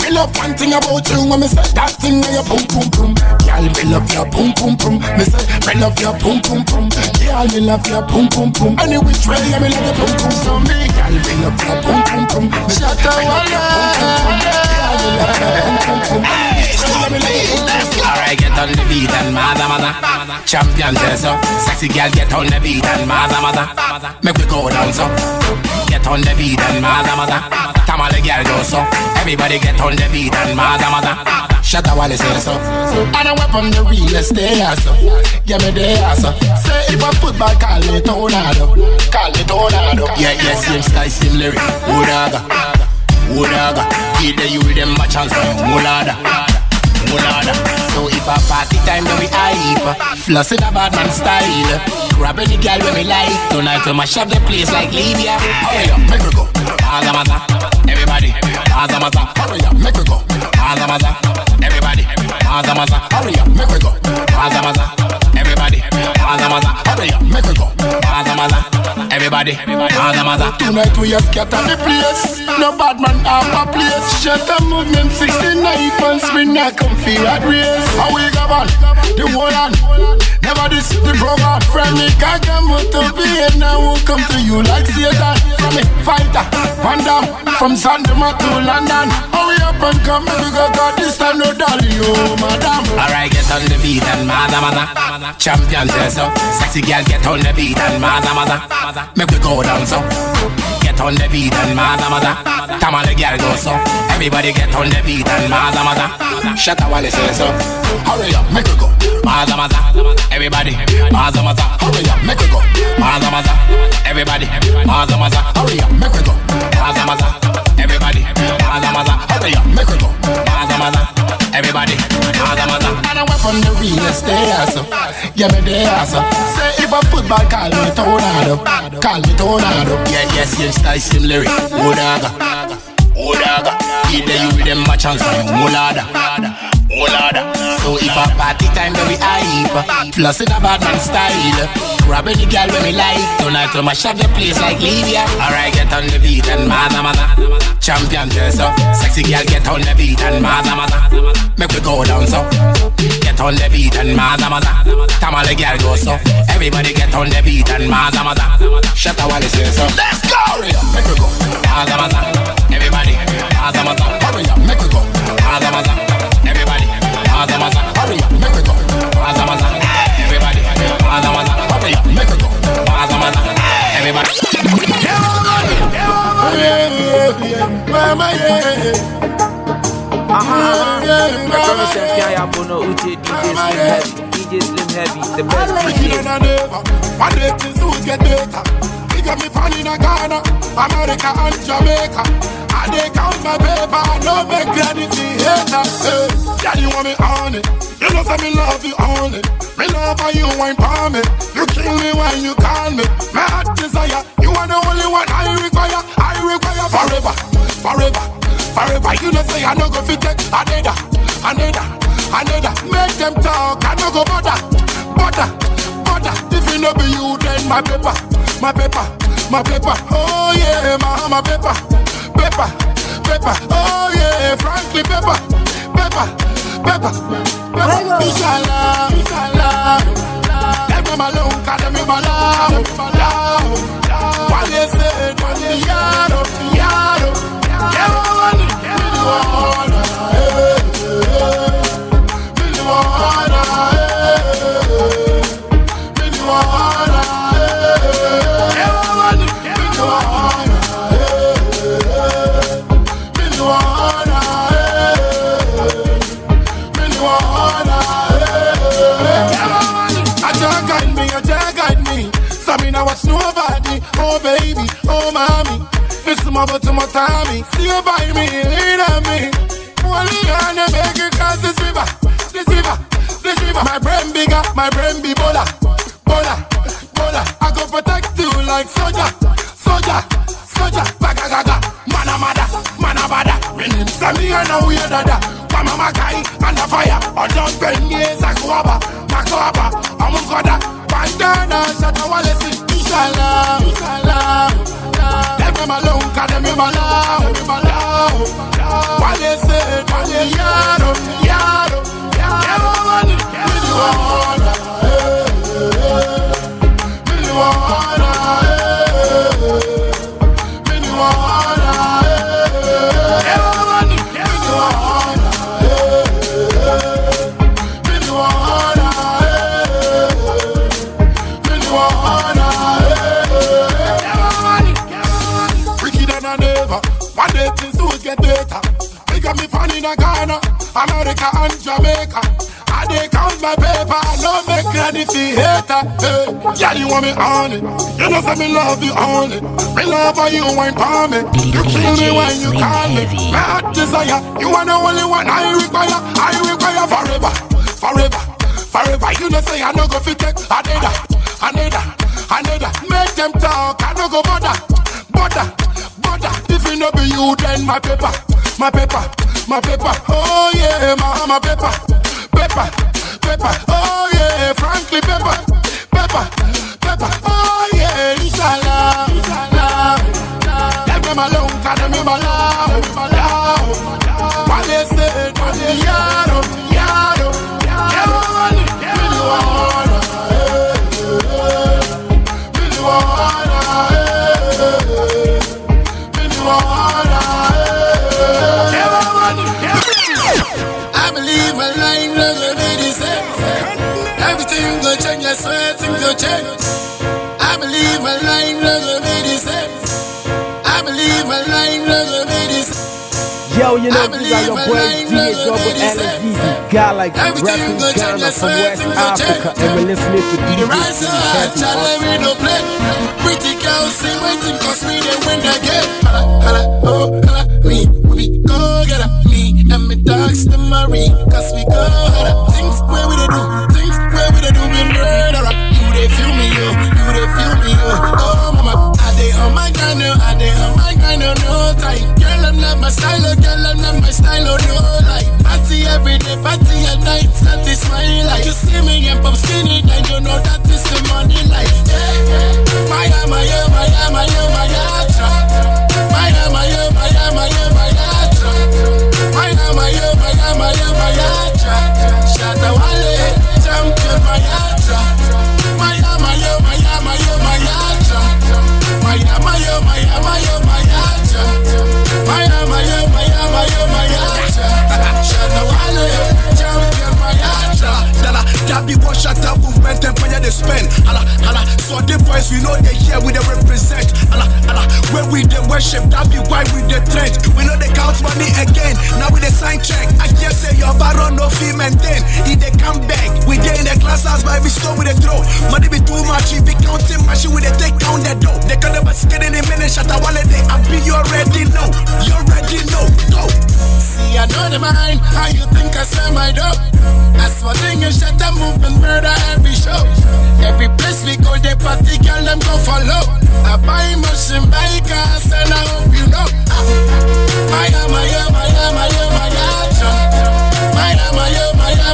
H: Me love one thing about you, when me say that thing where you boom boom boom. Girl, me love your boom boom boom. Me say me love your boom boom boom. Girl, me love your boom boom boom. Any which way, yeah, me love your boom boom. Me, girl, me love your boom boom boom. Me say
G: Alright, get on the beat and maza maza. Champion say so. Sexy girl, get on the beat and maza maza. Make we go down so. Get on the beat and maza maza. Tamale girl go so. Everybody get on the beat and maza maza. Shut up while you say so.
H: And I weapon the realest there so. Give me there so. Say if a football call me tornado. Call me tornado.
G: Yeah, yeah, same style, same lyric. Udaga, Udaga. Give the you them a chance. Mulada, Mulada. So if a party time, then we hype. Floss in a bad man style. Grab any girl when we like. Tonight we mash up the place like Libya. Hurry up, make we go. Maza maza, everybody. Maza maza, hurry up, make we go. Maza maza, everybody. Maza maza, hurry up, make we go. Maza maza, everybody. Maza maza, hurry up, make we go. Maza maza,
F: Everybody, maza maza.
H: Tonight we are scatter the place. No bad man have a place. Shatta Movement 69 pants. We not comfy at race. How we go on? The whole on. Never this the program. From me can't come to now will come to you like Satan. From me fighter, Van Damme. From Sandema to London. Hurry up and come and we go got this time no dolly, oh madam.
F: Alright, get on the beat and maza maza. Champion say so. Sexy girl, get on the beat and maza maza. Make we go down so. Get on the beat and maza maza. Come on, the girl go so. Everybody get on the beat and maza maza. Shut up while say so. Hurry up, make we go. Maza maza. Everybody, maza maza. Hurry up, make we go. Maza maza. Everybody, maza maza. Hurry up, make we go. Maza maza. Everybody, maza maza. Hurry up, make we go. Maza maza. Everybody, maza maza.
H: And I went from the realest there, so Yeah, me there, Say if a football call me tornado Call me tornado
F: Yeah, yeah, same style, same lyric. Odaga, Odaga. The you them a chance for you, Mulada. Mulada. So if a party time, then we hype. Plus in a bad man style. Grab any girl when me like. Tonight we mash up the place like Livia. Alright, get on the beat and maza maza. Champion dress up. Sexy girl, get on the beat and maza maza. Make we go down so. Get on the beat and maza maza. The girl go so. Everybody get on the beat and maza maza. Shut up while they say so. Let's go! Hurry up, make we go. Maza maza. Everybody, maza maza. Hurry up, make we go. Maza maza. Everybody, maza maza. Hurry up, make we go. Maza maza. Everybody, maza maza. Hurry up, make we go. Maza maza. Everybody.
S: DJ Slim Heavy, the best
H: Wicked and never. One day things will get better. Got me fan in Ghana, America and Jamaica. I they count my paper, no make the hater. Hey, yeah, you want me on it. You know say me love you only. Me love how you wine for me. You kill me when you call me. My heart desire, you are the only one I require. I require forever, forever, forever. You know say I no go fit take another, another, another. Make them talk, I no go bother, bother, bother. If it no be you, then my paper, my paper, my paper. Oh yeah, my my paper, paper, paper. Oh yeah, frankly paper, paper, paper, paper. Inshallah, inshallah. Let them alone, cause my love, my love. What they say, what they yaro, yaro. Yeah, money, Watch nobody. Oh baby, oh mommy. It's my but to my Tommy. Still by me, lean on me. Only gonna make it cause this river, this river, this river. My brain bigger, my brain be bola, bola, bola. I go protect you like soldier, soldier, soldier. Baga gaga, mana mada, mana bada. Meaning send me and now we dada. Mama makai under fire. Oh, or just bend yes, I go up, I go up. I'm on goda. Bandana, shut the wall, listen. Inshallah, inshallah. Let them alone, them love, in my love. What they say, what they yaro, yaro, yaro. money, me America and Jamaica. I they count my paper, no make credit the hater. Hey, yeah, you want me on it? You know say me love you only. Me love how you wine for me. You kill me when you call me. My desire, you are the only one I require. I require forever, forever, forever. You know say I no go fit take another, another, another. Make them talk, I no go bother, bother, bother. If it no be you, then my paper, my paper, my paper. Oh yeah, my my paper, paper, paper. Oh yeah, frankly paper, paper, paper. Oh yeah, inshallah, inshallah. Let them alone, can them in my love, my love. What they say, what they yaro, yaro, yaro, yaro, yaro. love your baby same. Everything go change, I swear things go change. I believe my life love your baby same. I believe my life love your baby
I: Yo, you know, these are your boys, DJ and Double L and DZ. Guy like you, rapping Ghana from West Africa. And we're listening to DJ.
H: Rise
I: up,
H: challenge no play. Pretty girls, see waiting, cause we they win again. Holla, holla, oh, and me dogs the marine cause we go hala. Things where we do, things where we do, we murderer. You they feel me, yo, you they feel me, yo. Oh, mama, I they on my grind, no, I they on my grind, no, no time. Girl, I'm not my style, oh, girl, I'm not my style, oh, no like. Party every day, party at night, that is my life. You see me and pop skinny, then you know that is the money life. Yeah, yeah. Maya, Maya, Maya, Maya, Maya, tra. Maya, Maya, Maya, Maya, Maya, tra. Shatta
W: that be what Shatta Movement and fire they spend. Hala, hala, so the boys we know they here we they represent. Hala, hala, where we they worship, that be why we they trend. We know they count money again, now we they sign check. I just say your baron no fee maintain. If they come back, we they in the class house by we store with the throw. Money be too much, if be counting machine we they take count the dough. They can never skin in a minute, shut a wallet, they I be you already know, you already know, go.
H: See, I know the mind. How you think I sell my dough? That's one thing is shut up, move and murder every show. Every place we go, they party, girl, them go follow. I buy buy cars, and I hope you know. Ah. Maya, Maya, Maya, Maya. Maya, Maya, Maya, Maya, Maya,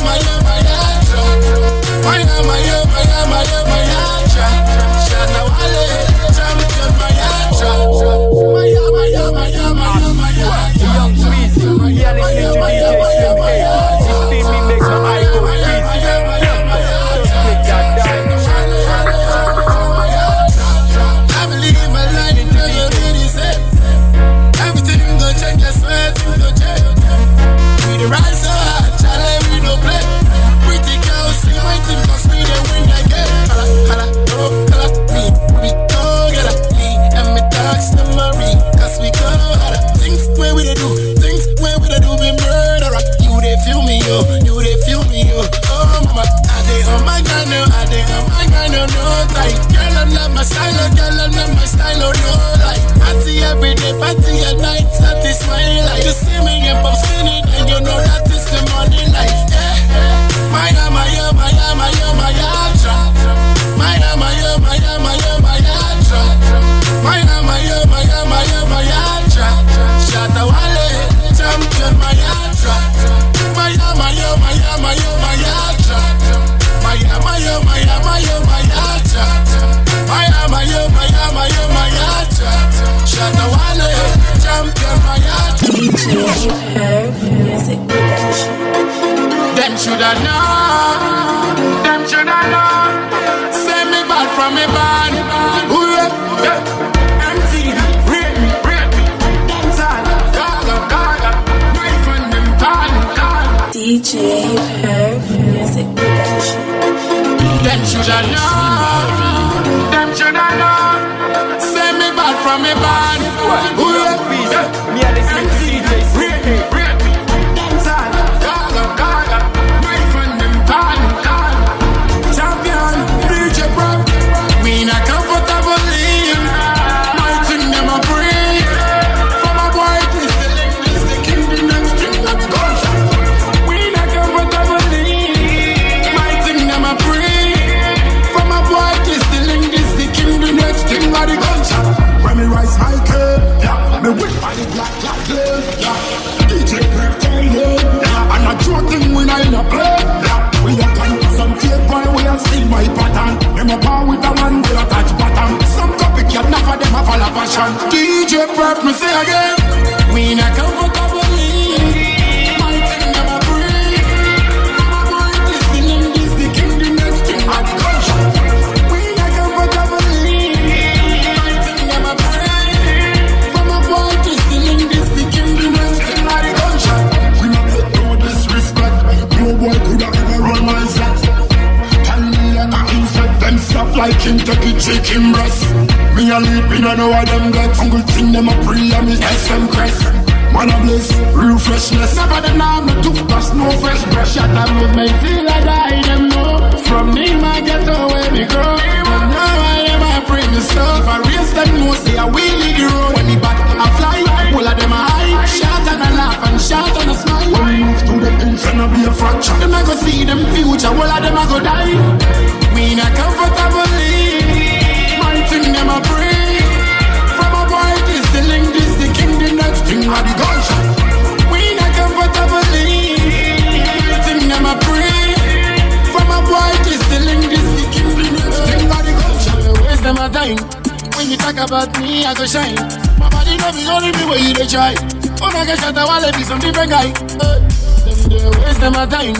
H: about me, I go shine. My body no be only me where you dey try. Oh, I get shot, I wanna be some different guy. Them they waste a time.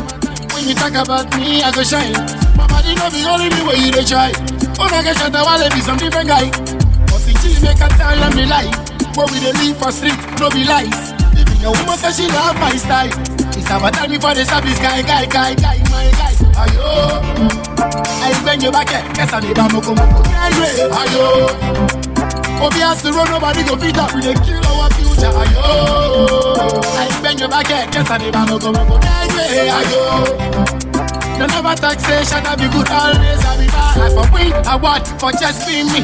H: When you talk about me, I go shine. My body no be only me where you dey try. Oh, I get shot, I wanna be some different guy. But the G make a tell them the life. Where we dey live for street, no be lies. If a woman say she love my style, it's about time before they stop this guy, guy, guy, guy, my guy. Ayo, I bend your back, yes, I need a moko moko. Ayo, Obi has to run, nobody go beat up, we dey kill our future. Ayo, I bend your back, yes, I need a moko moko. Ayo. No never taxation, I be good always, I be bad. I for win, I want for just being me.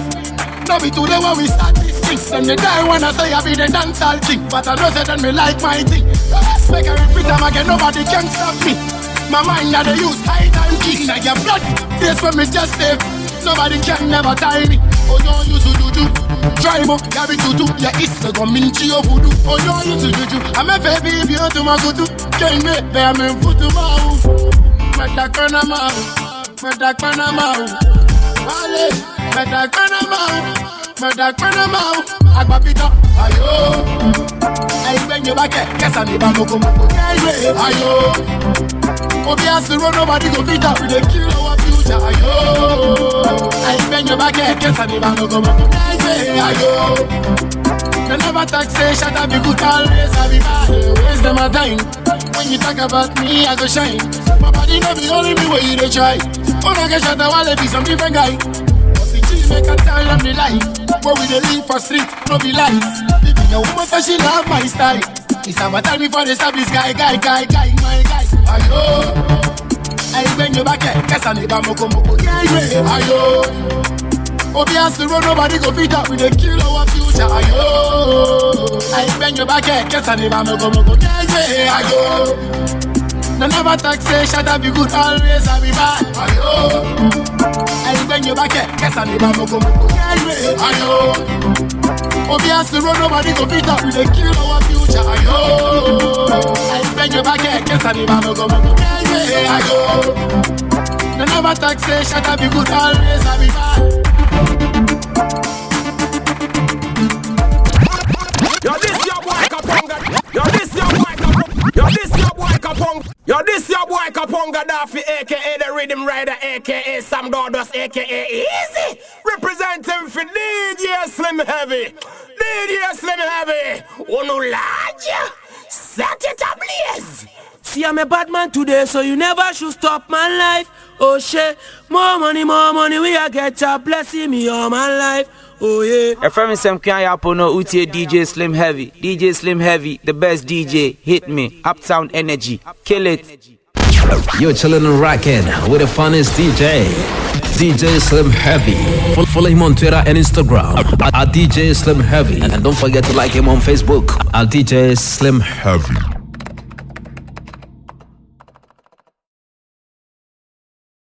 H: No be today when we start this thing. Then they die when I say I be the dancehall thing. But I know say then me like my thing. Make I repeat them again, nobody can stop me. My mind that they use high time key. Now your blood, face when me just save. Nobody can never tie me. Oh no, you to do do. Mo, ya be tutu. Ya is the gominchi of voodoo. Oh no, you to do do. I'm a baby, you to my kutu. Can't make me, I'm in futu mau. Meta kona mau. Meta kona mau. Wale, meta kona mau. Meta kona mau. Agbapita, ayo. Ayi bend your back, yes I need a moko moko. Ayo. Obi run, nobody go up. We dey kill our future, ayo. Ayi bend your back, yes I need a moko moko. Ayo. They never taxation, I be good always, I be bad. Waste them a time. When you talk about me, I go shine. My body no be only me where you try. Oh, I get shot, I wanna be some different guy. But the G make a tell them the life. Where we dey live for street, no be lies. If a woman say she love my style, it's about time before they stop this guy, guy, guy, guy, my guy. Ayo, I bend your back, guess I need a moko moko. Yeah, yeah, ayo. Obi run, nobody go beat up. We dey kill our future, ayo. I bend your back, guess I need a moko moko. Yeah, yeah, ayo. No never taxation, I be good always, I be bad, ayo. Oh. I bend your back, guess I need a moko moko. Yeah, ayo. To run, nobody go beat up. We dey kill our future, ayo. Oh. I bend your back, guess I need a moko moko. Yeah, ayo. No never taxation, I be good always, I be bad.
X: Yo, this your boy Kaponga. Yo, this your boy Kaponga Daffy, aka the Rhythm Rider, aka Sam Dawdust, aka Easy. Representing for DJ Slim Heavy. DJ Slim Heavy. Unu large. Set it ablaze.
M: See, I'm a bad man today, so you never should stop my life. Oh shit, more money, more money, we a get ya blessing me all my life. Oh yeah.
S: ɛfrɛ me sɛm kan yɛapo no wotie dj slim heavy dj slim heavy the best dj hit me uptown energy kill it
Y: You're chilling and rocking with the funnest DJ. DJ Slim Heavy. Follow him on Twitter and Instagram at, at DJ Slim Heavy. And don't forget to like him on Facebook at DJ Slim Heavy.